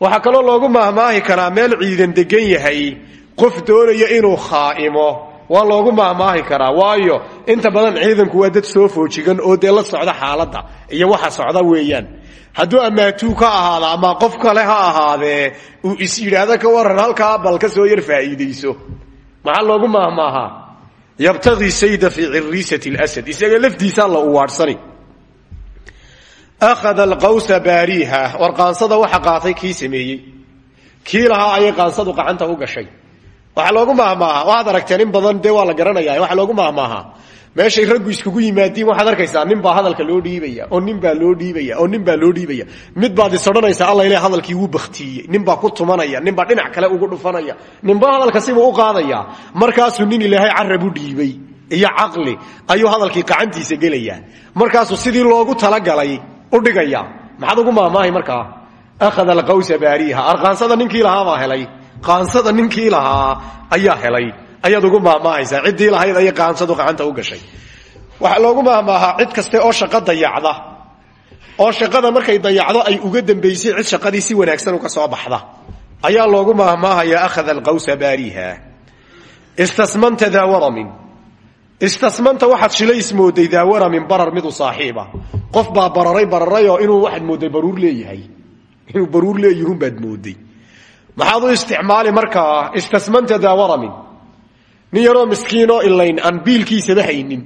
waxaa kaloo loogu maahmaahi karaa meel ciidan degan yahay qof doonaya inuu khaa'imo waa loogu maahmaahi karaa. Waayo inta badan ciidanku waa dad soo foojigan oo dee la socda xaaladda iyo waxa socda weeyaan. Hadduu amaatuu ka ahaada ama qof kale ha ahaadee uu is yidhaahdo ka waran halkaa bal ka soo yar faa'iidayso. Maxaa loogu maahmaahaa yabtagii sayda fii ciriisati lsad isaga laftiisaa la uwaadhsani akhada alqawsa baariiha. War qaansada waxa qaatay kii sameeyey. Kii lahaa ayay qaansadu qacanta u gashay waxaa loogu mahmaaha waxaad aragteen in badan dee waa la garanaya waxaa loogu mahmaaha meeshay raggu iskugu yimaadiin waxaad arkaysaa nin baa hadalka loo dhiibaya oo nin baa loo dhiibaya oo nin baa loo dhiibaya. Mid baad is odhanaysaa alla ile hadalkii wuu baktiiyey nin baa ku tumanaya nin baa dhinac kale ugu dhufanaya. Ninba hadalka sibuu u qaadaya. Markaasuu nin ilaahay carab u dhiibay iyo caqli ayuu hadalkii qacantiisa gelaya markaasuu sidii loogu talagalay u dhigaya maxaad ugu maahmaahay markaa? Akhada alqawsa baariiha. Arqaansada ninkii lahaabaa helay qaansada ninkii lahaa ayaa helay. Ayaad ugu maahmaahaysaa ciddii lahayd ayay qaansadu qacanta u gashay. Waxaa loogu maahmaahaa cid kaste oo shaqo dayacda. Oo shaqada markay dayacdo ay uga dambaysay cid shaqadii si wanaagsan uga soo baxda. Ayaa loogu maahmaahayaa akhada alqawsa baariiha istasmanta daa waramin. Istasmanta waxaad shilays mooday daa waramin barar midu saaxiiba. Qof baa bararay bararayoo inuu waxaad mooday baruur leeyahay. Inuu baruur leeyihun maxaad u isticmaali markaa istasmanta daa waramin nin yaroo ilayn aan biilkiisaba haynin.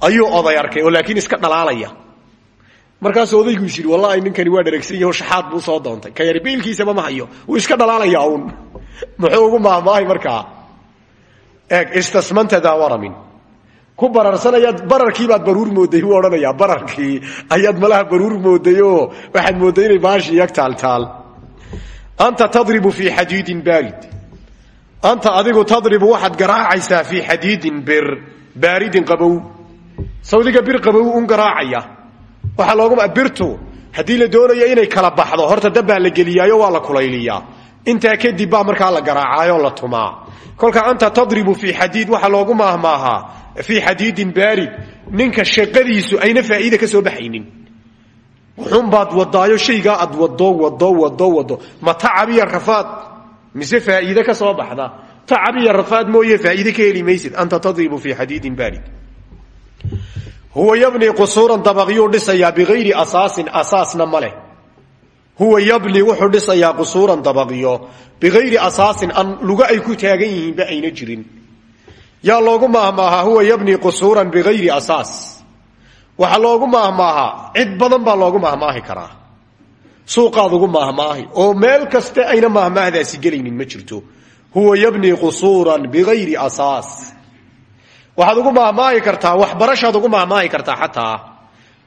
Ayuu oday arkay laakiin iska dhalaalaya. Markaasuu odaygu is yidhi wallahi ninkani waa dharagsan yaho shaxaad buu soo doontay. Ka yari biilkiisaba ma hayo. Wuu iska dhalaalaya uun. Muxuu ugu maahmaahay markaa eeg istasmanta daa waramin ku bararsanayaad bararkiibaad baruur mooday buu odhanayaa. Bararkii ayaad malaha baruur mooday oo waxaad moodday inay baashii yag taaltaal anta tadribu fii xadiidin baarid anta adigu tadribu waxaad garaacaysaa fii xadiidin bir baaridin qabow sawdiga bir qabow un garaacaya waxaa looguma birtu haddii la doonayo inay kala baxdo horta dabbaa la geliyaayo waa la kulayliyaa intaa kadib baa markaa la garaacaayo la tumaa kolka anta tadribu fii xadiid waxaa loogu maahmaahaa fii xadiidin baarid ninka shaqadiisu ayna faa'iida ka soo baxaynin wuxuunbaad wadaayo shaygaa aad wado wado wado wado. Ma tacab iyo rafaad? Mise faa'iide ka soo baxda? Tacab iyo rafaad mooye faa'iide ka heli maysid. Anta tadribu fii xadiidin baarid. Huwa yabni qusuuran dabaqyuu dhisayaa bigayri asaasin asaasna ma leh. Huwa yabni wuxuu dhisayaa qusuuran dabaqyo bigayri asaasin an luga ay ku taagan yihiinba ayna jirin. Yaa loogu maahmaahaa huwa yabni qusuuran bigayri asaas waxaa loogu maahmaahaa cid badan baa loogu maahmaahi karaa. Suuqaad ugu maahmaahi oo meel kaste ayna maahmaahdaasi gelaynin ma jirto. Huwa yabni qusuuran bigayri asaas. Waxaad ugu maahmaahi kartaa waxbarashaad ugu maahmaahi kartaa xataa.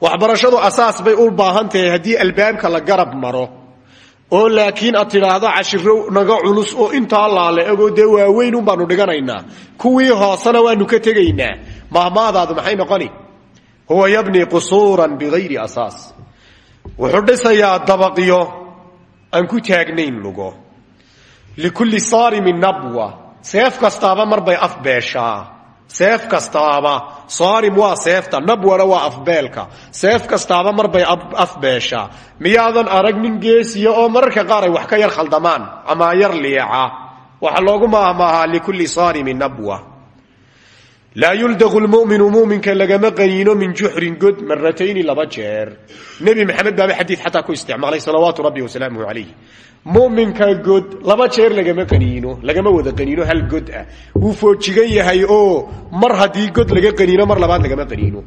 Waxbarashadu asaas bay u baahan tahay albaabka la garab maro. Oo laakiin aad cashiro naga culus oo intaa laale egoo dee waaweyn un baanu dhiganaynaa. Kuwii hoosena waanu ka tegaynaa. Maahmaadaadu maxay noqoni huwa yabni qusuuran bigayri asaas. Wuxuu dhisayaa dabaqyo aan ku taagnayn lugo. Likulli saarimin nabwa. Seef kastaaba marbay afbeeshaa. Seef kastaaba saarim waa seefta nabwana waa afbeelka. Seef kastaaba marbay afbeeshaa. Miyaadan arag nin geesiya oo mararka qaar ay wax ka yar khaldamaan ama yar liica. Waxaa loogu maahmaahaa likulli saarimin nabwa laa yuldaqu lmuminu muminka lagama qaniino min juxrin god maratayni laba jeer nebi maxamed baaba xadiid xataa ku isticmaalay salawaatu rabbi wasalaamuhu calayh muminka god laba jeer lagama qaniino lagama wada qaniino hal god ah wuu foojigan yahay oo mar haddii god laga qaniino mar labaad lagama qaniino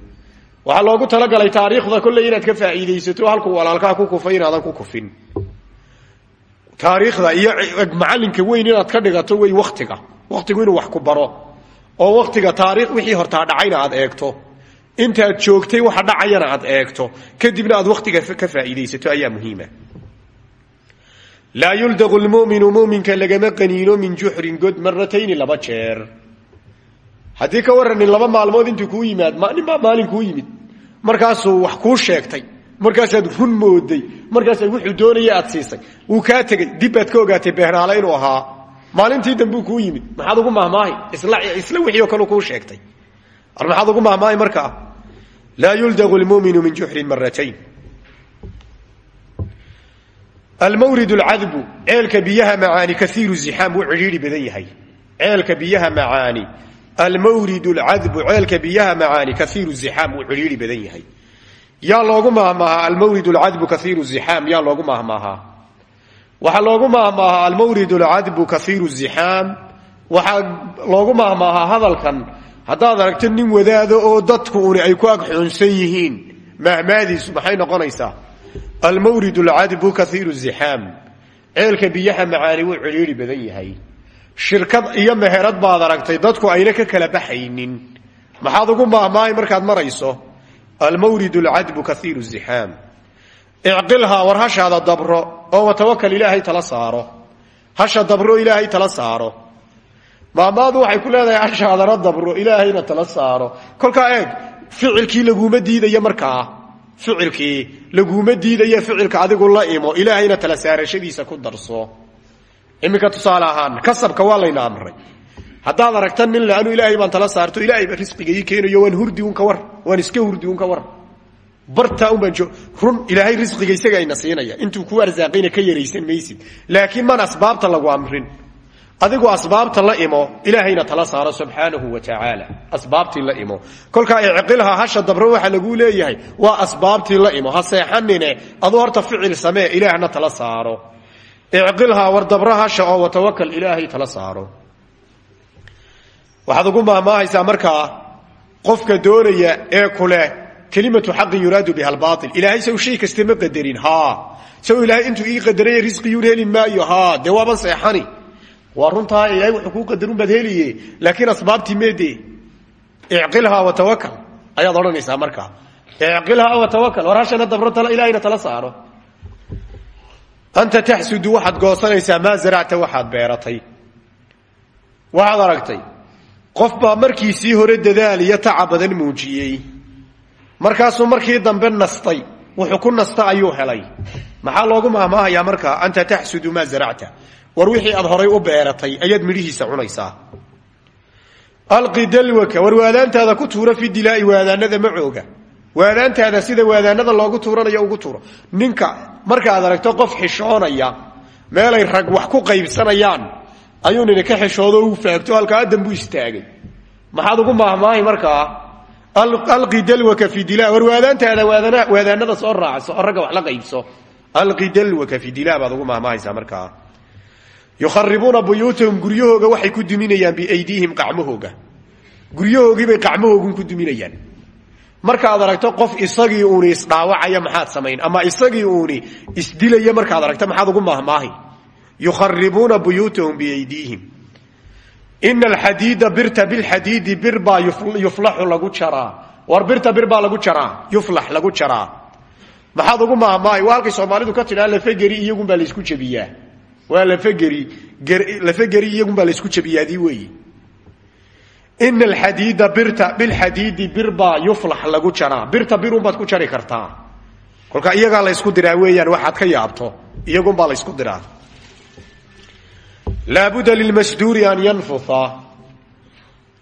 waxaa loogu talagalay taariikhda kolley inaad ka faa'iidaysato halkuu walaalkaa ku kufay inaadan ku kufin taariikhda iyo macalinka weyn inaad ka dhigato wey waktiga waktigu inuu wax ku baro oo waktiga taariikh wixii hortaa dhacayna aad eegto. Intaad joogtay waxa dhacayana aad eegto. Kadibna aad waktiga ka faa'iidaysato ayaa muhiima. Laa yuldaqu lmuminu muminka lagama qaniino min juxrin god maratayni laba jeer. Haddii ka waranin laba maalmood intuu kuu yimaad nin baa maalin kuu yimid. Markaasuu wax kuu sheegtay markaasaad run mooday markaasaad wuxuu doonaya aad siisay. Wuu kaa tegey dib baad ka ogaatay behnaale inuu ahaa maalintii dambuu kuu yimid. Maxaad ugu mahmaahi isla wixii kale kuu sheegtay. Maxaad ugu mahmaahi markaa laa yuldaqu lmuminu min juxrin maratayn almawrid lcadbu ceelka biyaha macaani kaiiru zixaam wuu cidhiidhi badan yahay. Ceelka biyaha macaani almawrid lcadbu ceelka biyaha macaani kaiiru zixaam wuu cidhiidhi badan yahay. Yaa loogu mahmaahaa almawrid lcadbu kaiiru zixaam yaa loogu mahmaahaa waxaa loogu mahmaahaa almawrid lcadbu kaiiru zixaam waxaa loogu mahmaahaa hadalkan haddaad aragto nin wadaado oo dadku uni ay ku agxoonsan yihiin mahmaadiisu maxay noqonaysaa? Almawrid alcadbu kaiiru zixaam ceelka biyaha macaani wuu cidhiiri badan yahay. Shirkad iyo meherad baad aragtay dadku ayna ka kala baxaynin. Maxaad ugu maahmaahay markaad marayso? Almawrid alcadbu kaiiru zixaam icqilhaa war hashaada dabro oo watawakal ilaahay tala saaro. Hasha dabro ilaahay tala saaro. Maamaadu waxay ku leedahay hashaadana dabro ilaahayna tala saaro. Kolkaa eeg ficilkii laguma diidayo markaa ficilkii laguma diidayo ficilka adigu la imo ilaahayna tala saarashadiisa ku darso. Iminka tusaale kasabka waa amray. Haddaad aragta nin le anu ilaahay baan tala saarto ilaahayba risqiga ii keenayo waan hurdi un ka war waan iska hurdi un ka war bartaa un baan run ilaahay risqiga isaga ayna siinaya. Intuu kuu arsaaqayna ka yaraysan maysid. Laakiin man asbaabta lagu amrin. Adigu asbaabta la imo ilaahayna tala saaro subxaanahu wa tacaala. Asbaabtii la imo. Kolkaa icqilha hasha dabro waxaa lagu leeyahay. Waa asbaabtii la imo. Ha seexanine aduu horta ficil samee ilaahna tala saaro. Icqilhaa war dabro hasha oo watawakal ilaahay tala saaro. Waxaad ugu maahmaahaysaa markaa qofka doonaya ee kuleh kelimatu xaqin yuraadu biha albail ilaahay saw shay kaste ma qadarin ha. Saw ilaahay intuu ii qadaraya risqiyuun heli maayo ha. Dee waaban seexani. Waa runtaa ilahay wuxuu kuu qadarun baad heliye laakiin asbaabtii meede icqilhaa watawakal ayaad odhanaysaa markaa icqilhaa watawakal war hashana dabro tala ilaahayna tala saaro. Anta taxsudu waxaad goosanaysaa maa zaracta waxaad beeratay? Waxaad aragtay qof baa markaasuu markii dambe nastay. Wuxuu ku nasta ayuu helay. Maxaa loogu mahmaahayaa markaa anta taxsudu maa zaracta. War wixii aad horay u beeratay ayaad midhihiisa cunaysaa. Alqi dalwaka war ku tuura fi dilaa'i waadaanada macooga waadaantaada sida waadaanada loogu tuuranayo ugu tuuro. Ninka markaad aragto qof xishoonaya meelay rag wax ku qaybsanayaan ayuu nini ka xishoodo u faagto halkaa adan istaagay. Maxaad ugu maahmaahay markaa alqi dalwaka fi dila war waadaantaada waadaanada soo raacso oo ragga wax la qaybso. Alqi dalwaka fi dila baad ugu maahmaahaysaa markaa yukharibuuna buyuutahum guryahooga waxay ku duminayaan biaydiihim qacmahooga. Guryahoogiibay qacmahoogun ku duminayaan. Markaad aragto qof isagii uuni isdhaawacaya maxaad samayn ama isagii uuni isdilaya markaad aragto maxaad ugu maahmaahi yukharibuuna buyuutahum biaydiihim ina alxadiida birta bilxadiidi bir baa yuflaxu lagu jaraa. War birta bir baa lagu jaraa. Yuflax lagu jaraa. Maxaad ugu maahmaahi waa halkay soomaalidu ka tidhaa lafageri iyagunbaa laysku jebiyaa. Waa lafageri lafageri iyagunbaa laysku jebiyaadii weeyi. Ina alxadiida birta bilxadiidi bir baa yuflax lagu jaraa. Birta birunbaad ku jari kartaa. Kolkaa iyagaa laysku diraa laabuda lilmasduuri an yanfua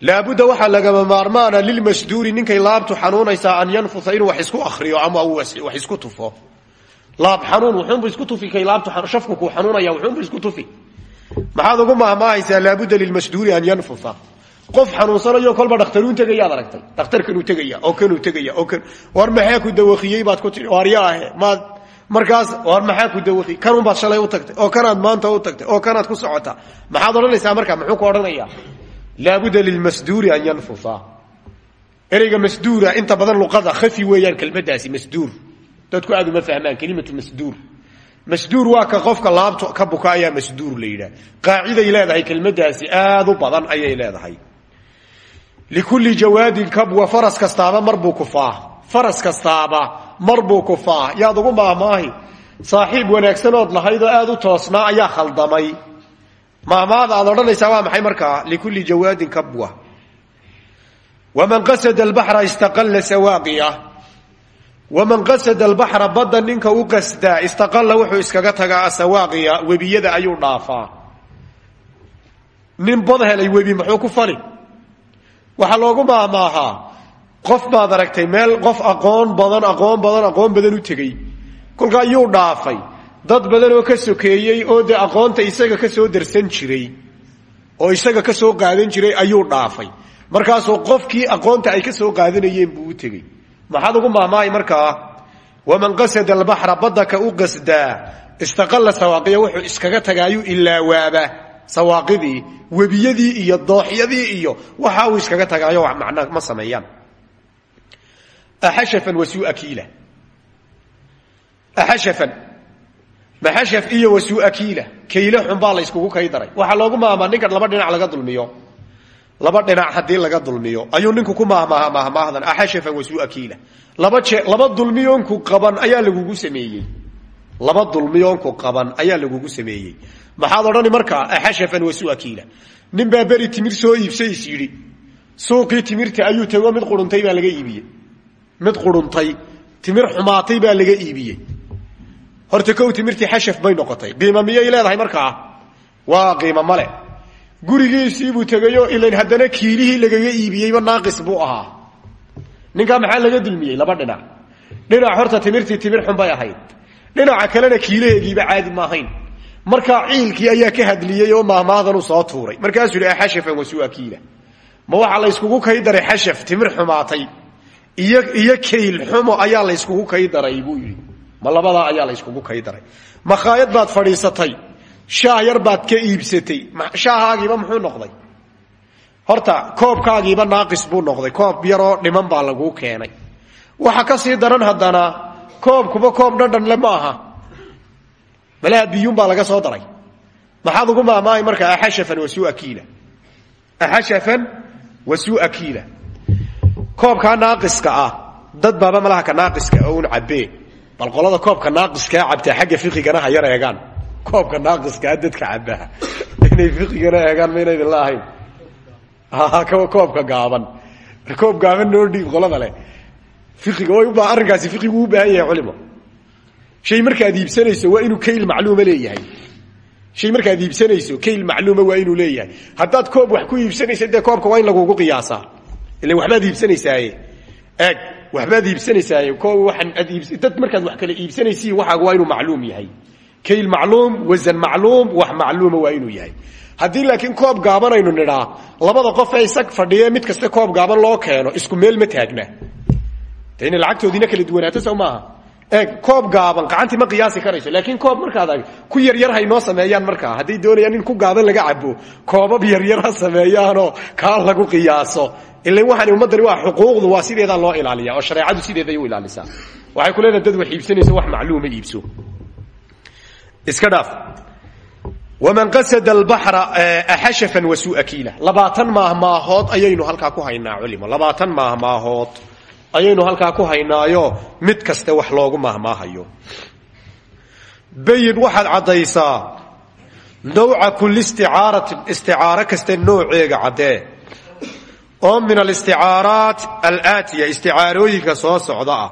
laabudda waxaa lagama maarmaana lilmasduuri ninkay laabtu xanuunaysaa an yanfua inuu wax isku akriyo ama uu wax isku tufo laab xanuun wuxuunbu isku tufi kay laabtu shafku kuu xanuunaya wuxuunbu isku tufi maxaad ugu maahmaahaysaa laabudda lilmasduuri an yanfua qof xanuunsanayo kolba dhakhtaruun tegayaad aragtay dhakhtarkanuu tegaya oo kanuu tegaya oo kan war maxaa ku dawakiyey baad ku tii waryaahe maad markaas war maxaa ku dawaqi? Kanun baad shalay u tagtay oo kanaad maanta u tagtay oo kanaad ku socota. Maxaad odhanaysaa markaa muxuu ku odhanaya laabudda lilmasduuri an yanfusa. Ereyga masduura inta badan luqada khafi weeyaan kelmadaasi masduur. Dadku aad uma fahmaan kelimatu masduur. Masduur waa ka qofka laabto ka buka ayaa masduur la yidhaha. Qaaciday aad u badan ayay leedahay. Likulli jawaadin kabwa faras kastaaba marbuu kufaa faras kastaaba mar buu kufaa yaad ugu maahmaahi saaxiib wanaagsanood lahayd aad u toosnaa ayaa khaldamay. Maahmaada aad odhanaysaa waa maxay markaa likulli jawaadin kabwa waman qasada albaxra istaqalla sawaaqiya. Waman qasada albaxra badda ninka u qasdaa istaqalla wuxuu iskaga tagaa asawaaqiya webiyada ayuu dhaafaa. Nin bad helay webi muxuu ku fali? Waxaa loogu maahmaahaa qof baad aragtay meel qof aqoon badan aqoon badan aqoon badan u tegey kolkaa yuu dhaafay. Dad badan oo ka sokeeyey oo dee aqoonta isaga ka soo darsan jiray oo isaga ka soo qaadan jiray ayuu dhaafay. Markaasuu qofkii aqoonta ay ka soo qaadanayeen buu u tegey maxaad ugu maahmaahay markaa waman qasada albaxra badda ka u qasdaa istaqalla sawaaqiya wuxuu iskaga tagaayuu ilaawaaba sawaaqidii webiyadii iyo dooxyadii iyo waxa uu iskaga tagaayo macna ma sameeyaan axashafan wasua kiila axashafan maxashaf iyo wasua kiila kayle xun baa layskugu kay daray waxaa loogu maahmaa ninkan laba dhinac laga dulmiyo laba dhinac haddii laga dulmiyo ayuu ninku ku maahmaaha maahmaahdan axashafan wasua kiila laba jee laba dulmiyoonku qaban ayaa lagugu sameeyey laba dulmiyoonku qaban ayaa lagugu sameeyey maxaad odhani markaa axashafan wasua kiila nin baa beri timir soo iibsay is yidhi suuqii mid quruntay timir xumaatay baa laga iibiyey. Horta kow timirtii xashaf bay noqotay. Qiimo miyay markaa waa qiimo male. Gurigiisiibuu tegayo ilan haddana kiilihii lagaga iibiyeyba naaqis buu ahaa. Ninkaa maxaa laga dulmiyey laba dhinac. Dhinac horta timirtii timir xun bay ahayd. Dhinaca kalena kiilaheegiiba caadi maahayn markaa ciilkii ayaa ka hadliyey oo maahmaahdan u soo tuuray. Markaasuu yidhi xashafan wasua kiila. Ma waxaa layskugu kay daray xashaf timir xumaatay iyo iyo kayl xumo ayaa layskugu kay daray buu yidhi. Ma labadaa ayaa layskugu kay daray. Makhaayad baad fadhiisatay. Shaah yar baad ka iibsatay. Shaahaagiiba muxuu noqday? Horta koobkaagiiba naaqis buu noqday. Koob yaroo dhiman baa laguu keenay. Waxa ka sii daran haddana koobkuba koob dhadhan le ma aha. Malaha biyuun baa laga soo daray. Maxaad ugu maamaahay marka axashafan wasua kiila axashafan wasua kiila koobkaa naaqiska ah dad baaba malaha ka naaqiska oo un cabee bal qolada koobka naaqiskaa cabtaa xagga fiqigana ha yar eegaan. Koobka naaqiskaa dadka cabaa inay fiqigana eegaan mayna idinla ahayn. Koobka gaaban. Koob gaaban noo dhiib qolada leh. Fiqiga way arrinkaasi fiqigu u baahan yahay culimo. Shay markaad iibsanayso waa inuu kayl macluuma leeyahay. Shay markaad iibsanayso kayl macluuma waa inuu leeyahay. Haddaad koob wax ku iibsanaysa dee koobka waa in lagugu qiyaasaa ilan waxbaad iibsanaysaaye. Eeg waxbaad iibsanaysaaye. Dad markaad wax kala iibsanaysiin waxaaga waa inuu macluum yahay. Kayl macluum wasan macluum wax macluuma waa inuu yahay. Haddii laakiin koob gaaban aynu nidhaa labada qof ee isag fadhiye mid kasta koob gaaban loo keeno isku meel ma taagna. De inay kala duwanaato sow koob gaaban gacantii ma qiyaasi karayso laakiin koob markaad ku yaryar haynoo sameeyaan markaa hadday doonayaan in ku gaaban laga cabo koobab yaryar ha sameeyaanoo kaa lagu qiyaaso. Ilan waxaan ummaddani waa xuquuqdu waa sideedaa loo ilaaliya oo shareecadu sideeday u ilaalisaa. Waxay ku leedahay dad wax iibsanayso wax macluuma iibso. Iska dhaaf. Waman qasada albaxra axashafan wasua kiila labaatan maahmaahood ayaynu halkaa ku haynaa culimo labaatan maahmaahood ayaynu halkaa ku haynaayo mid kaste wax loogu maahmaahayo bayin waxaad caddaysaa nawca kulli isticaaratin isticaaro kaste nooceega caddee oo min alisticaaraat alaatiya isticaarooyinka soo socda ah.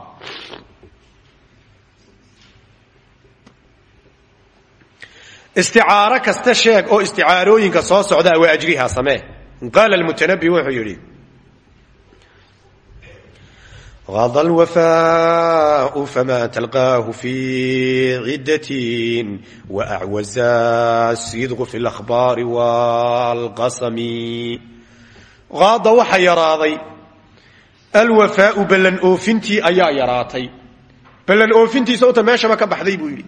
Kasta sheeg oo isticaarooyinka soo socdaa waa ajriha samee. Qaala almutanabi wuxuu yidhi غضى الوفاء فما تلقاه في عدة وأعوز الصدق في الأخبار والقسم غاضى waxa yaraaday alwafaau ballan oofintii ayaa yaraatay ballan oofintiisa ota meeshaba ka baxday buu yidhi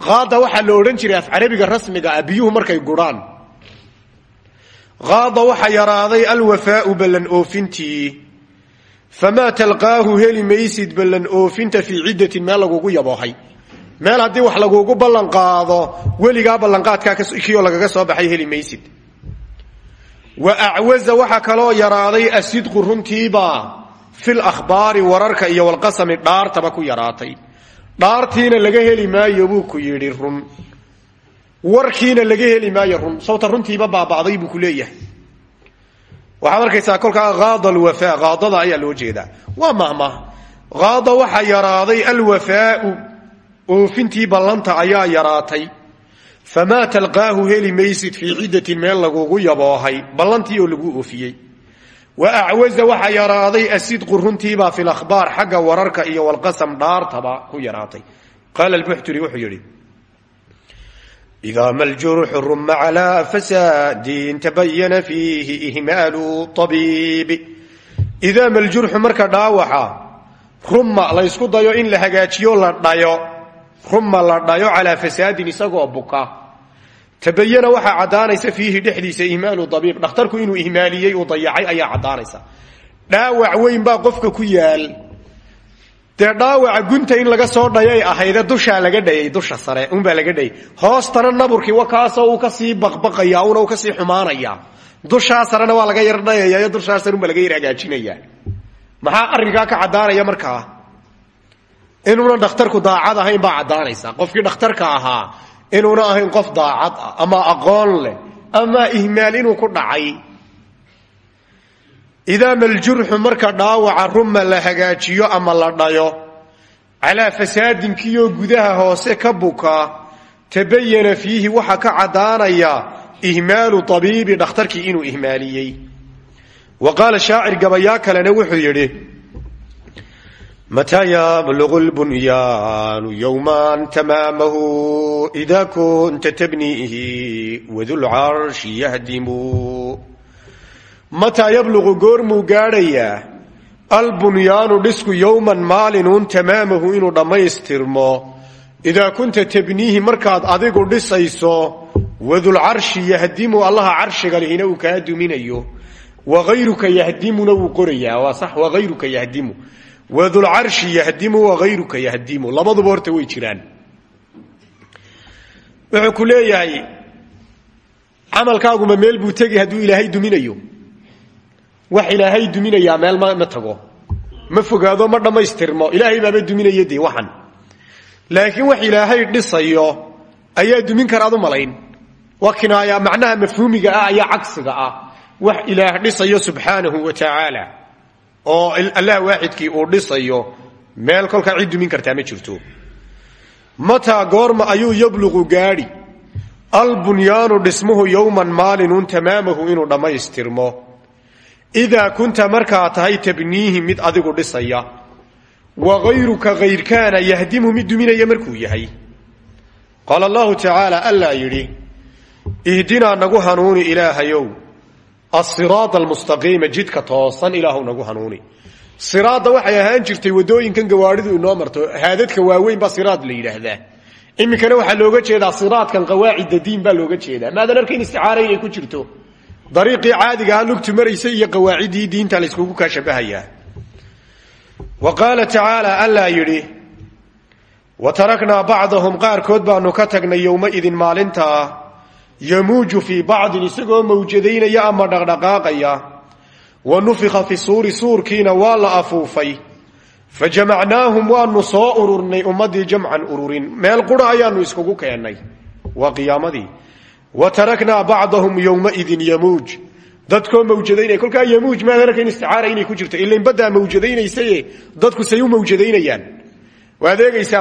haada waxaa la odhan jiray af carabiga rasmiga ah biyuhu markay gurhaan haada waxa yaraaday alwafaau ballan oofintii famaa talqaahu heli maysid ballan oofinta fii ciddatin meel lagugu yaboohay meel haddii wax lagugu ballan qaado weligaa ballanqaadkaa kioo lagaga soo baxay heli maysid wa acwaza waxaa kaloo yaraaday asidqu runtiibaa fil akhbaari wararka iyo walqasami dhaartaba ku yaraatay dhaartiina laga heli maayo buu ku yidhi run warkiina laga heli maayo run sawta runtiiba baaba'day buu ku waxaad arkaysaa kolkaa haada alwafaa haadada ayaa loo jeedaa. Waa mahma haada waxaa yaraaday alwafaau oofintii ballanta ayaa yaraatay. Famaa talqaahu heli maysid fii ciddatin meel lagugu yaboohay ballantii oo lagu oofiyey. Wa acwaza waxaa yaraaday asidqu runtiibaa fi lakhbaar xagga wararka iyo walqasam dhaartaba ku yaraatay. Qaala albuxturi wuxuu yidhi إذا ما الجرح رم على فساد تبين فيه إهمال طبيب إذا ما الجرح مركا داوحا رم لا يسكو دايو إن لهجاتيو لا دايو رم لا دايو على فساد نساقو بكا تبين وحا عدانيس فيه دحديس إهمال طبيب نختاركو إنو إهماليي وضيعي أيا عدانيس داوع وين با قفك كيال dee dhaawaca gunta in laga soo dhayay ahayde dushaa laga dhayay dusha sare unbaa laga dhayay. Hoostana naburkii wakaasoo uu ka sii baqbaqaya una uu ka sii xumaanaya. Dushaa sarena waa laga yar dhayaya dushaa sare unbaa laga yar hagaajinaya. Maxaa arrinkaa ka caddaanaya markaa inuuna dhakhtarku daacad ahayn baa caddaanaysa. Qofkii dhakhtarka ahaa inuuna ahayn qof daacad ah ama aqoon leh ama ihmaal inuu ku dhacay idaa maljurxu marka dhaawaca ruma la hagaajiyo ama la dhayo calaa fasaadinkiioo gudaha hoose ka buka tabayana fiihi waxa ka caddaanaya ihmaalu abiibi dhakhtarkii inuu ihmaaliyey. Wa qaala shaacir gabayaa kalena wuxuu yidhi mataa yablugu lbunyaanu yowman tamaamahu ida kunta tabniihi wadulcarshi yahdimu mataa yabluqu goormuu gaadhayaa albunyaanu dhisku yowman maalinuun tamaamahu inuu dhammaystirmo. Idaa kunta tabniihi markaad adigu dhisayso wadulcarshi yahdimu allaha carshiga lihina uu kaa duminayo. Waayruka yahdimuna wuu qorayaa waa sax waayruka yahdimu. Wadulcarshi yahdimu waayruka yahdimu. Labaduba horta way jiraan. Wuxuu ku leeyahay camalkaaguma meel buu tegi hadduu ilaahay duminayo wax ilaahay duminayaa meel ma tago. Ma fogaado ma dhammaystirmo. Ilaahay baaba duminaya waxan. Laakiin wax ilaahay dhisayo ayaa dumin karaad u malayn. Waa kinaaya macnaha mafhuumiga ah ayaa cagsiga ah. Wax ilaah dhisayo subxaanahu wa tacaala oo allah waaxidkii uu dhisayo meel kolkaa cid dumin kartaa ma jirto. Mataa goorma ayuu yabluqu gaadhi. Albunyaanu dhismuhu yowman maalinun tamaamahu inuu dhammaystirmo idaa kunta markaa tahay tabniihi mid adigu dhisaya wa hayruka hayrkaana yahdimu mid duminaya markuu yahay qaala allahu tacaala allaa yidhi ihdinaa nagu hanuuni ilaahayow asiraada almustaqiima jidka toosan ilaahu nagu hanuuni siraadda waxay ahaan jirtay waddooyinkan gawaadhidu inoo marto haadadka waaweyn baa siraad la yidhaahdaa iminkana waxaa looga jeedaa siraadkan qawaacidda diin baa looga jeedaa maadan arkayn isticaara inay ku jirto dariiqii caadigaha lugtu maraysa iyo qawaaciddii diinta la yskugu kaa shabahayaa wa qaala tacaala allaa yidhi wa taraknaa bacdahum qaarkood baanu ka tagnay yowmaidin maalintaa yamuuju fii bacdin isagoo mawjadaynaya ama dhaqdhaqaaqaya. Wa nufika fi suuri suurkiina waa la afuufay. Fa jamacnaahum waanu soo ururnay ummadii jamcan ururin. Meel qura ayaanu iskugu keennay waa qiyaamadii wa taraknaa bacdahum yowmaidin yamuuj dadkoo mawjadaynaya kolkaa yamuuj maadan arkayn isticaara inay ku jirto ilain baddaa mawjadaynaysaye dadku say u mawjadaynayaan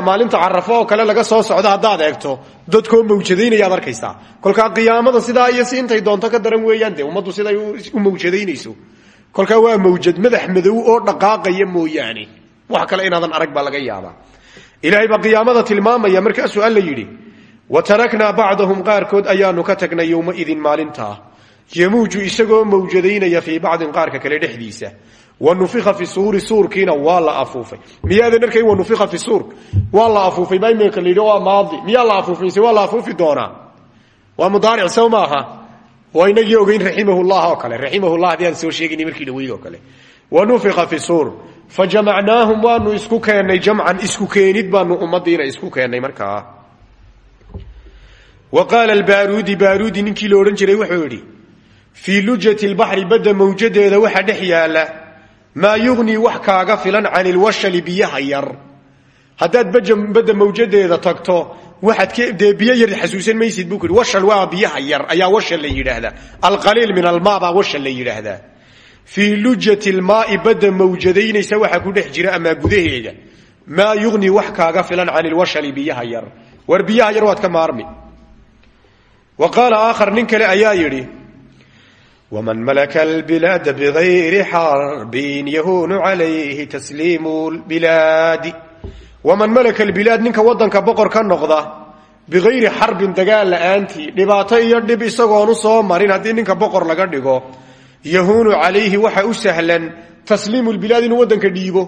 maalinta carafo oo kale laga soo socdo haddaad eegto dadkoo mawjadaynayaad arkaysaa kolkaa qiyaamada sidaa iyo si intay doonto ka daran weeyaan dee ummaddu siday u mawjadaynayso kolkaa waa mawjad madax madow oo dhaqaaqaya mooyaane wax kale inaadan arag baa laga yaabaa ilaahay baa qiyaamada tilmaamaya markaasuu alla yidhi wa taraknaa bacdahum qaarkood ayaanu ka tagnay yowmaidin maalintaa yamuuju isagoo mawjadaynaya fii bacdin qaarka kale dhexdiisa wa nufika fi suuri suurkiina waa la afuufay miyaadan arkayn wa nufika fi suur waa la afuufay baa iminka la yidhi waa maadi miyaa la afuufay mise waa la afuufi doonaa waa mudaaric sow maaha waa inagii ogeyn raximahullah oo kale raximahullah haddii aan soo sheegayna markii dhaweyd oo kale wa nufika fi suur fa jamacnaahum wa qaala albaaruudi baaruudi ninkii la odhan jiray wuxuu yidhi fii lujati lbaxri badda mawjadeeda waxaa dhex yaalla maa yugnii wax kaaga filan can ilwashali biyaha yar haddaad badda mawjadeeda tagto waxaad dee biyo yar xasuusan maysid buu ku yidhi washal waa biyaha yar ayaa washal la yidhaahdaa alqaliil min almaa baa washal la yidhaahdaa fii lujati lmaai badda mawjadaynaysa waxaa ku dhex jira amaa gudaheeda maa yugnii wax kaaga filan can ilwashali biyaha yar war biyaha wa qaala aakhar nin kale ayaa yidhi wman malaka albilaada bigayri xarbin yahuunu calayhi tasliimu lbilaadi waman malaka albilaad ninka waddanka boqor ka noqda bigayri xarbin dagaal la'aantii dhibaato iyo dhib isagoonu soo marin haddii ninka boqor laga dhigo yahuunu calayhi waxa u sahlan tasliimu lbilaad inuu waddanka dhiibo.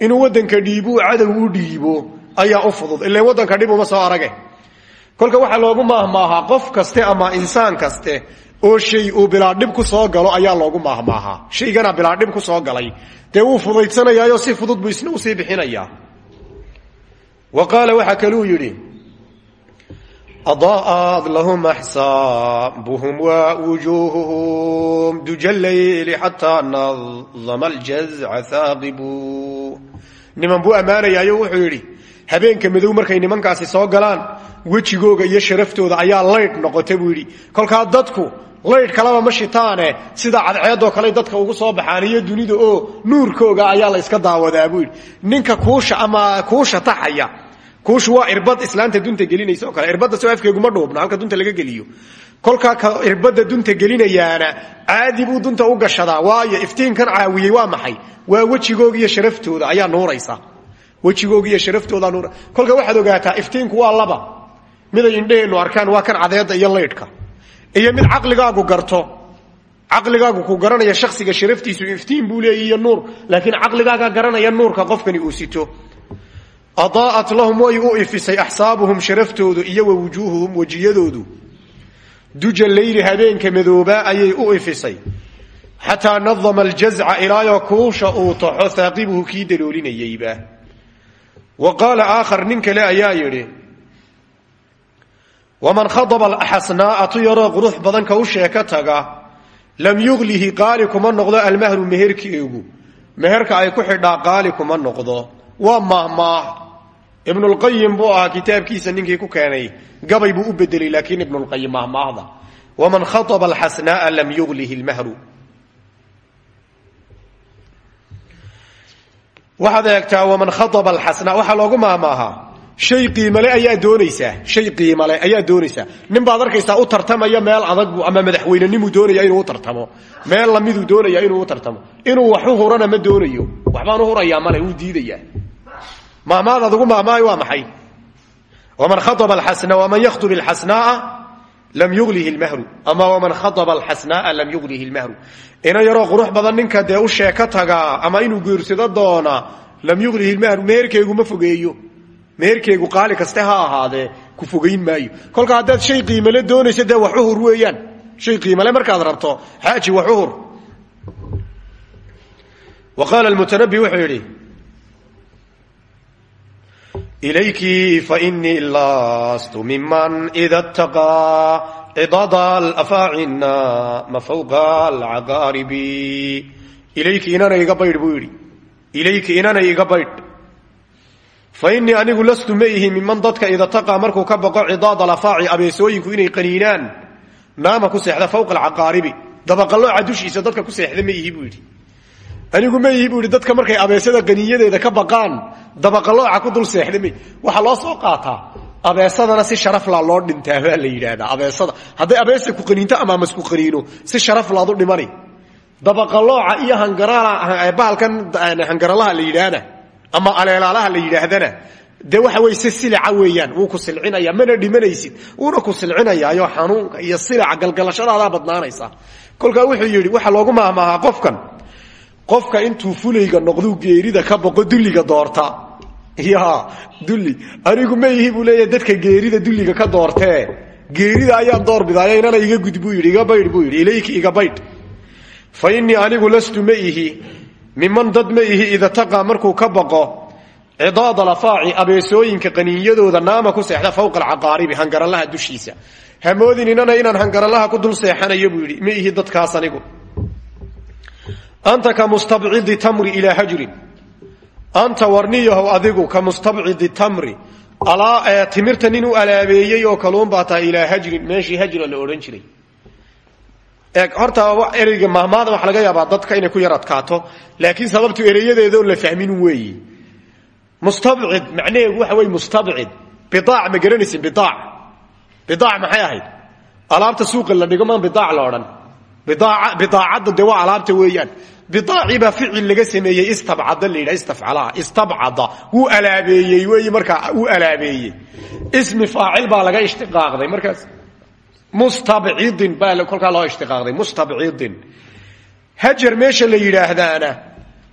Inuu waddanka dhiibuu cadow u dhiibo ayaa u fudud. Dhib uma soo arage kolka waxaa loogu maahmaahaa qof kaste ama insaan kaste oo shay uu bilaadhib ku soo galo ayaa loogu maahmaahaa shaygana bilaadhib ku soo galay. Dee fudaydsanayaayo si fudud buu isna u sii bixinayaa. Wa qaala waxaa kaluu yidhi adaa'ad lahum axsaabuhum wa wujuuhuhum duja leyli xataa nadama haaqibu niman buu ammaanayaayo wuxuu yidhi habeenka madow markay nimankaasi soo galaan wejigooga iyo sharaftooda ayaa laydh noqota buu yidhi. Kolkaa dadku laydh kalaba ma shitaane sida cadceedoo kale dadka ugu soo baxaan iyo dunida oo nuurkooga ayaa la iska daawadaa buu yidhi. Ninka kuusha ama kuusha taxaya kuushu waa irbad islaanta dunta gelinaysa oo kale irbadda soo afkeeguma dhuubno halka dunta laga geliyo. Kolkaa ka dunta gelinayaana caadi buu dunta u gashadaa waayo iftiinkan caawiyey waa maxay? Waa wejigooga iyo sharaftooda ayaa nuuraysa wejigooga iyo sharaftooda nuur. Kolka waxaad ogaataa iftiinku waa laba. Miday indheheennu arkaan waa kan cadeedda iyo laydhka. Iyo mid caqligaagu garto. Caqligaagu ku garanaya shaksiga sharaftiisu iftiin buu iyo nuur. Laakiin caqligaaga garanaya nuurka qofkani uu sito. Adaa'at lahum way u ifisay axsaabuhum sharaftoodu iyo wa wujuuhuhum duja leyli habeenka madoobaa ayay u ifisay. Xataa nadama aljazca ilaayoo kuusha uu taxo haaqibuhu kii daloolinayeyba wa qaala aakhar nin kale ayaa yidhi waman khadaba alaxasnaa'a tu yaroo qurux badan ka u sheeko taga lam yuglihi qaali kuma noqdo almahru meherkeegu meherka ay ku xidhaa qaali kuma noqdo. Waa mahmaah ibnulqayim buu ahaa kitaabkiisa ninkii ku keenay. Gabay buu u bedelay laakiin ibnulqayim mahmaahda waman khaaba alxasnaa'a lam yuglihi lmahru waxaad eegtaa waman khaaba alxasnaa waxaa loogu mahmaahaa shay qiimale ayaa doonaysaa shay qiimale ayaa doonaysaa nin baad arkaysaa u tartamaya meel adagbu ama madaxweynenimuu doonaya inuu u tartamo. Meel lamiduu doonaya inuu tartamo. Inuu wax u ma doonayo. Waxbaan u hurayaa male wuu diidaya mahmaad adugu mahmaahay waa maxay? Waman khaaba alxasna waman yakhtub alxasnaaa lam yuglihi lmahru ama waman khaaba alxasnaaa lam yuglihi lmahru ina yaroo qurux badan ninka dee u sheeko tagaa ama inuu geersado doona lam yuglihi lmahru meherkeegu ma fogeeyo. Meherkeegu qaali kaste ha ahaadee ku fogayn maayo. Kolka haddaad shay qiimale doonayso dee wax uhur weeyaan. Shay qiimale markaad rabto xaaji wax uhur wa qaala yidhi ilayki fainii lastu miman ida taqaa cidaada alafaacina ma fawqa alcaqaaribi ilayki inana iga baydh buu yidhi ilayki inana iga baydh fa innii anigu lastu ma ihi miman dadka ida taqaa markuu ka baqo cidaad alafaaci abeesooyinku inay qaniinaan naama ku seexda fawqa alcaqaaribi dabaqallooca dushiisa dadka ku seexda ma ihi buu yidhi anigu ma ihi buu yidhi dadka ka baqaan dabaqallooca ku dul seexda ma waxaa loo soo qaataa abeesadana si sharaflaa loo dhintaa baa la yidhaahdaa. Abeesada hadday abeesa ku qaniinto ama masku qaniino si sharaflaad u dhimani. Dabaqallooca iyo hangarbahalkan hangaralaha la yidhaahna ama aleelaalaha la yidhaahdana dee waxa wey si silica weeyaan wuu ku silcinaya mana dhimanaysid wuuna ku silcinayaayo xanuunka iyo silica galgalashadaadaa badnaanaysa kolkaa wuxuu yidhi waxaa loogu mahmaahaa qofkan qofka intuu fulayga noqduu geerida ka boqo dulliga doorta. Ya dulli. Anigu ma ihi buu dadka geerida dulliga ka doortee geerida ayaan door bidaayo inana iga gud iga baydh buu yidhi iga baydh. Fa innii anigu lastu ma ihi miman dad ma ihi ida taqaa markuu ka baqo cidaad alafaaci abeesooyinka qaniinyadooda naama ku seexda fawqa alcaqaaribi hangaralaha dushiisa. Hamoodin inana inaan hangaralaha ku dul seexanayo buu yidhi ma ihi dadkaas anigu anta ka mustabcidi tamri ilaa hajrin anta warniyahow adigu ka mustabcidi tamri timirta nin u alaabeeyey oo kaluun baa tahay ilaa hajrin meeshii hajra la ereyga mahmaada waxa laga yaabaa dadka inay ku yar adkaato laakiin sababtu ereyadeedaon la fahmin weeyi mustabcid macnaheegu waxa wey mustabcid bidaac ma garanaysin bidaac bidaac maxay ahayd alaabta suuqa la dhigo maan bidaac la odhan bidaacadda dee alaabta weeyaan bidaacii baa ficil laga sameeyey istabcada la yidhaha istafcalaha istabcada wuu alaabeeyey weeyi markaa wuu alaabeeyey. Ismi faacil baa laga ishtiqaaqday markaas. Mustabcidin baa kolkaa loo ishtiqaaqday mustabcidin hajar meesha la yidhaahdaana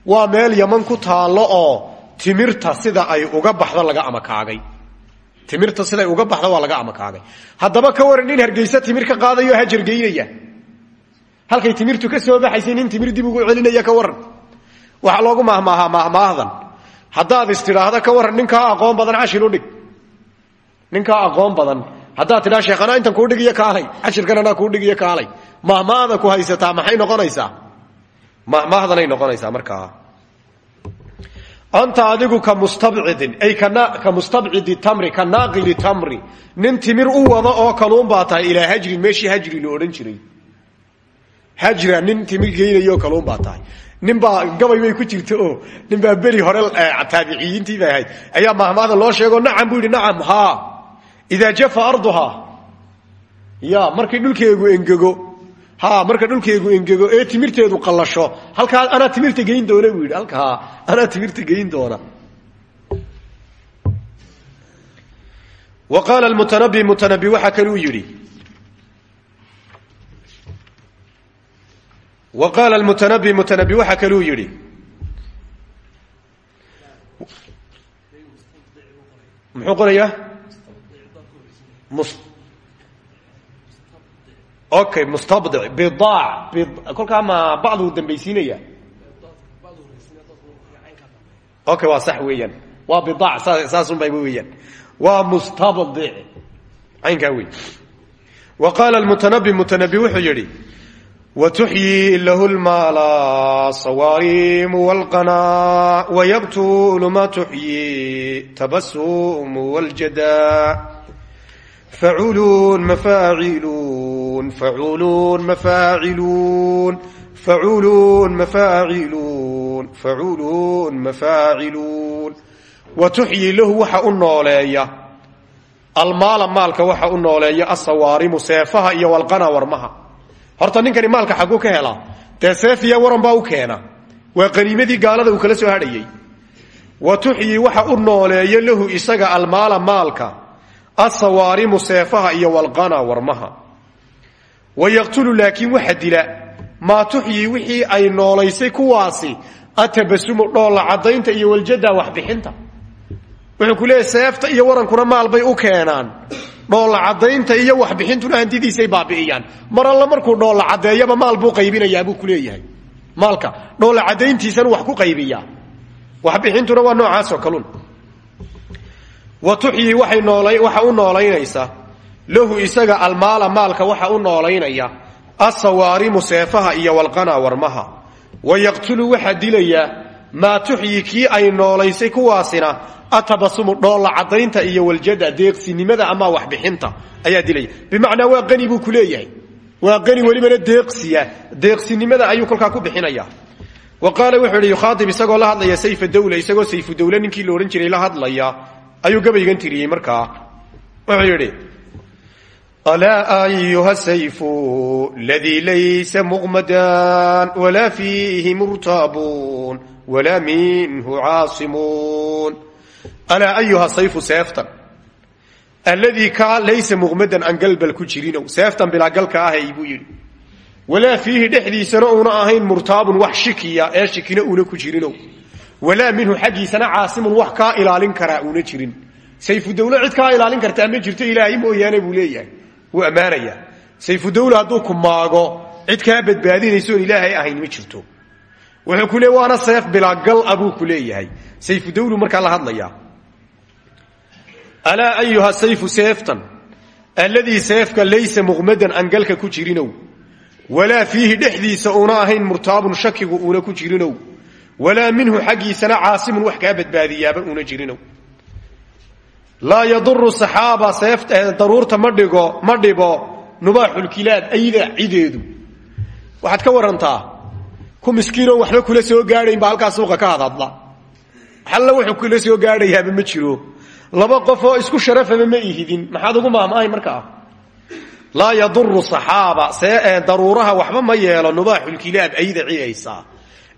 waa meel yaman ku taallo oo timirta sida ay uga baxdo laga amakaagay timirta siday uga baxdo waa laga amakaagay haddaba ka waran nin hargeysa timir ka qaadayo halkay timirtu ka soo baxaysay nin timir dib ugu celinaya ka waran waxaa loogu mahmaahaa mahmaahdan haddaad istidhaahda ka waran ninkaa aqoon badan cashir udhig ninkaa aqoon badan. Haddaad tidhaa sheekhanaa intan kuu dhigiyo kaalay cashirkan anaa dhigiyo kaalay mahmaahda ku haysataa maxay noqonaysaa? Mahmaahdanay noqonaysaa markaa anta adigu ka mustabcidin ay ka mustabcidi tamri ka naaqili tamri. Nin timir u wada oo kaluun baa tahay ilaa hajrin meeshii hajri la odhan jiray hajra nin timir geynayo kaluun baa tahay. Ninbaa gabay bay ku jirta oo ninbaa beri hore taabiciyiintii bay ahayd. Ayaa mahmaada loo sheego nacam buu nacam ha. Idaa jafa arduhaa ya markay dhulkeegu engego. Ha marka dhulkeegu engego ee timirteedu qallasho. Halkaa anaa timirta geyn doona buu yidhi. Halkaa timirta geyn doona. Wa qaala mutanabi mutanabi waxaa kaluu wa qaala mutanabi mutanabi waxaa kaluu yidhi. Muxuu qorayaa? Okay mustabdic bidaac kolkaa ma bacdu dambaysiinaya okay waa sax weeyaan. Waa bidaac saasunba weeyaan. Waa mustabdic caynkaa wey wa qaala mutanabi mutanabi wuxuu yidhi wtuxyi lahu lmaala sawaarimu wlqanaa wayabtulu ma tuxyi tabasumu wاljada faculuun mafaaciluun faculuun mafaaciluun faculuun mafaaciluun faculuun mafaaciluun wa tuxyi lahu waxa u nooleeya almaala maalka waxa u nooleeya asawaarimu seefaha iyo walqana warmaha horta ninkani maalka xagguu ka helaa dee seefiya waran baa u keena. Waa qaniimadii gaalada uu kala soo hadhayey wa tuxyi waxa u nooleeya lahu isaga almaala maalka asawaarimu seefaha iyo walqana warmaha. Wa yaqtulu laakiin waxa dila maa tuxyi wixii ay noolaysay kuwaasi atabasumu dhoolla caddaynta iyo waljada waxbixinta wuxuu ku leeyahy seefta iyo warankuna maal bay u keenaan dhoolla caddaynta iyo waxbixintuna hantidiisay baabi'iyaan. Mar alla markuu dhoolla caddeeyaba maal buu qaybinayaa buu ku leeyahay. Maalka dhoolla caddayntiisana wax ku qaybiyaa. Waxbixintuna waa noocaasoo kalun. Wa tuxyi waxay noolay waxa u noolaynaysa. Lahu isaga almaala maalka waxa u noolaynaya. Asawaarimu seefaha iyo walqana warmaha. Wa yaqtulu waxaa dilaya maa tuxyi kii ay noolaysay kuwaasina atabasumu dhoolla caddaynta iyo waljada deeqsinimada ama waxbixinta ayaa dilaya bimacnaa waa qani buu ku waa qani welibana deeqsiya. Deeqsinimada ayuu kolkaa ku bixinaya. Wa qaala wuxuu idhi yukhaaib isagoo la hadlaya sayfa dawla isagoo sayfu dawle ninkii la jiray la hadlaya. Ayuu gabaygan tiriyey markaa wuxuu yidhi alaa ayuha sayfu ladii laysa muqmadan walaa fiihi murtaabun walaa minhu caasimuun alaa ayuha sayfu seeftan alladii kaa laysa muqmadan aan galbal ku jirinow seeftan bilaa galka ahay buu yidhi walaa fiihi dhexdiisana uuna ahayn murtaabun wax shikiya ee shikina uuna ku jirinow walaa minhu xaggiisana caasimun wax kaa ilaalin karaa uuna jirin sayfu dawle cid kaa ilaalin kartaa ma jirto ilaahay mooyaane buu leeyahay wuu ammaanayaa sayfu dawle hadduu ku maago cid kaa badbaadinaysoon ma jirto wuxuu ku le waana seef bilaa gal a buu ku leeyahay. Sayfu dawlu markaa la hadlayaa alaa ayuha sayfu seeftan alladii seefka laysa muqmadan aan galka ku jirinow walaa fiihi dhexdiisa uuna ahayn shakigu uuna ku jirinow walaa minhu xaggiisana caasimun wax kaa badbaadiyaaba uuna jirinow. Laa yaduru saxaaba daruurta ma dhigo ma dhibo nubaaxulkilaad ayda cideedu. Waxaad ka warantaa ku miskiinoo waxba kula soo gaadhayn baa halkaa suuqa ka hadadla. Alla wuxuu kula soo gaadhayaaba ma jiro. Laba qof oo isku sharafaba ma ihidin. Maxaad ugu maahmaahay markaa? Laa yaduru saxaaba daruuraha waxba ma yeelo nubaaxulkilaab ayda ciyaysaa.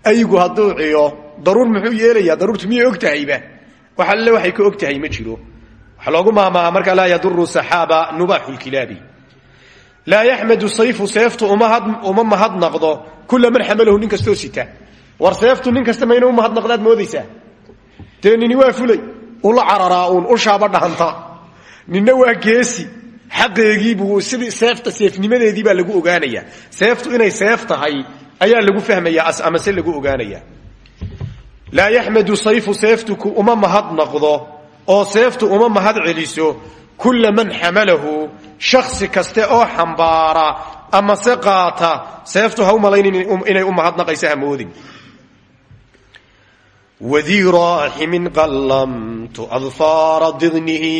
Aygu hadduu ciyo daruur muxuu yeelayaa daruurtu miyay og tahayba? Waxay ka og ma jiro. Waxaa loogu maahmaaha markaa laa yaduru saxaaba nubaaxu lkilaabi laa yaxmadu sayfu seeftu uma mahadnaqdo kula man xamalahu nin kastoo sita war seeftu nin kasta mayna u mahadnaqdaad moodaysaa dee nini waa fulay ula cararaa uun ushaaba dhahanta ninna waa geesi xaqeegiibuu sidii seefta seefnimadeedii lagu ogaanaya seeftu inay seef tahay ayaa lagu fahmaya amase lagu ogaanaya laa yaxmadu sayfu seeftuku uma mahadnaqdo oo seeftu uma mahad celiso kulla man xamalahu shaksi kaste oo xambaara amase qaata seeftu ha u malayn inay u mahadnaqayso hamoodin wadii raaximin qallamtu adfaara didnihi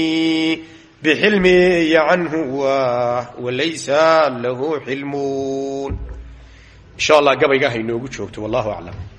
bixilmiya canhu walaysa lahu xilmuun insha gabayga hainoogu joogto wallahu aclam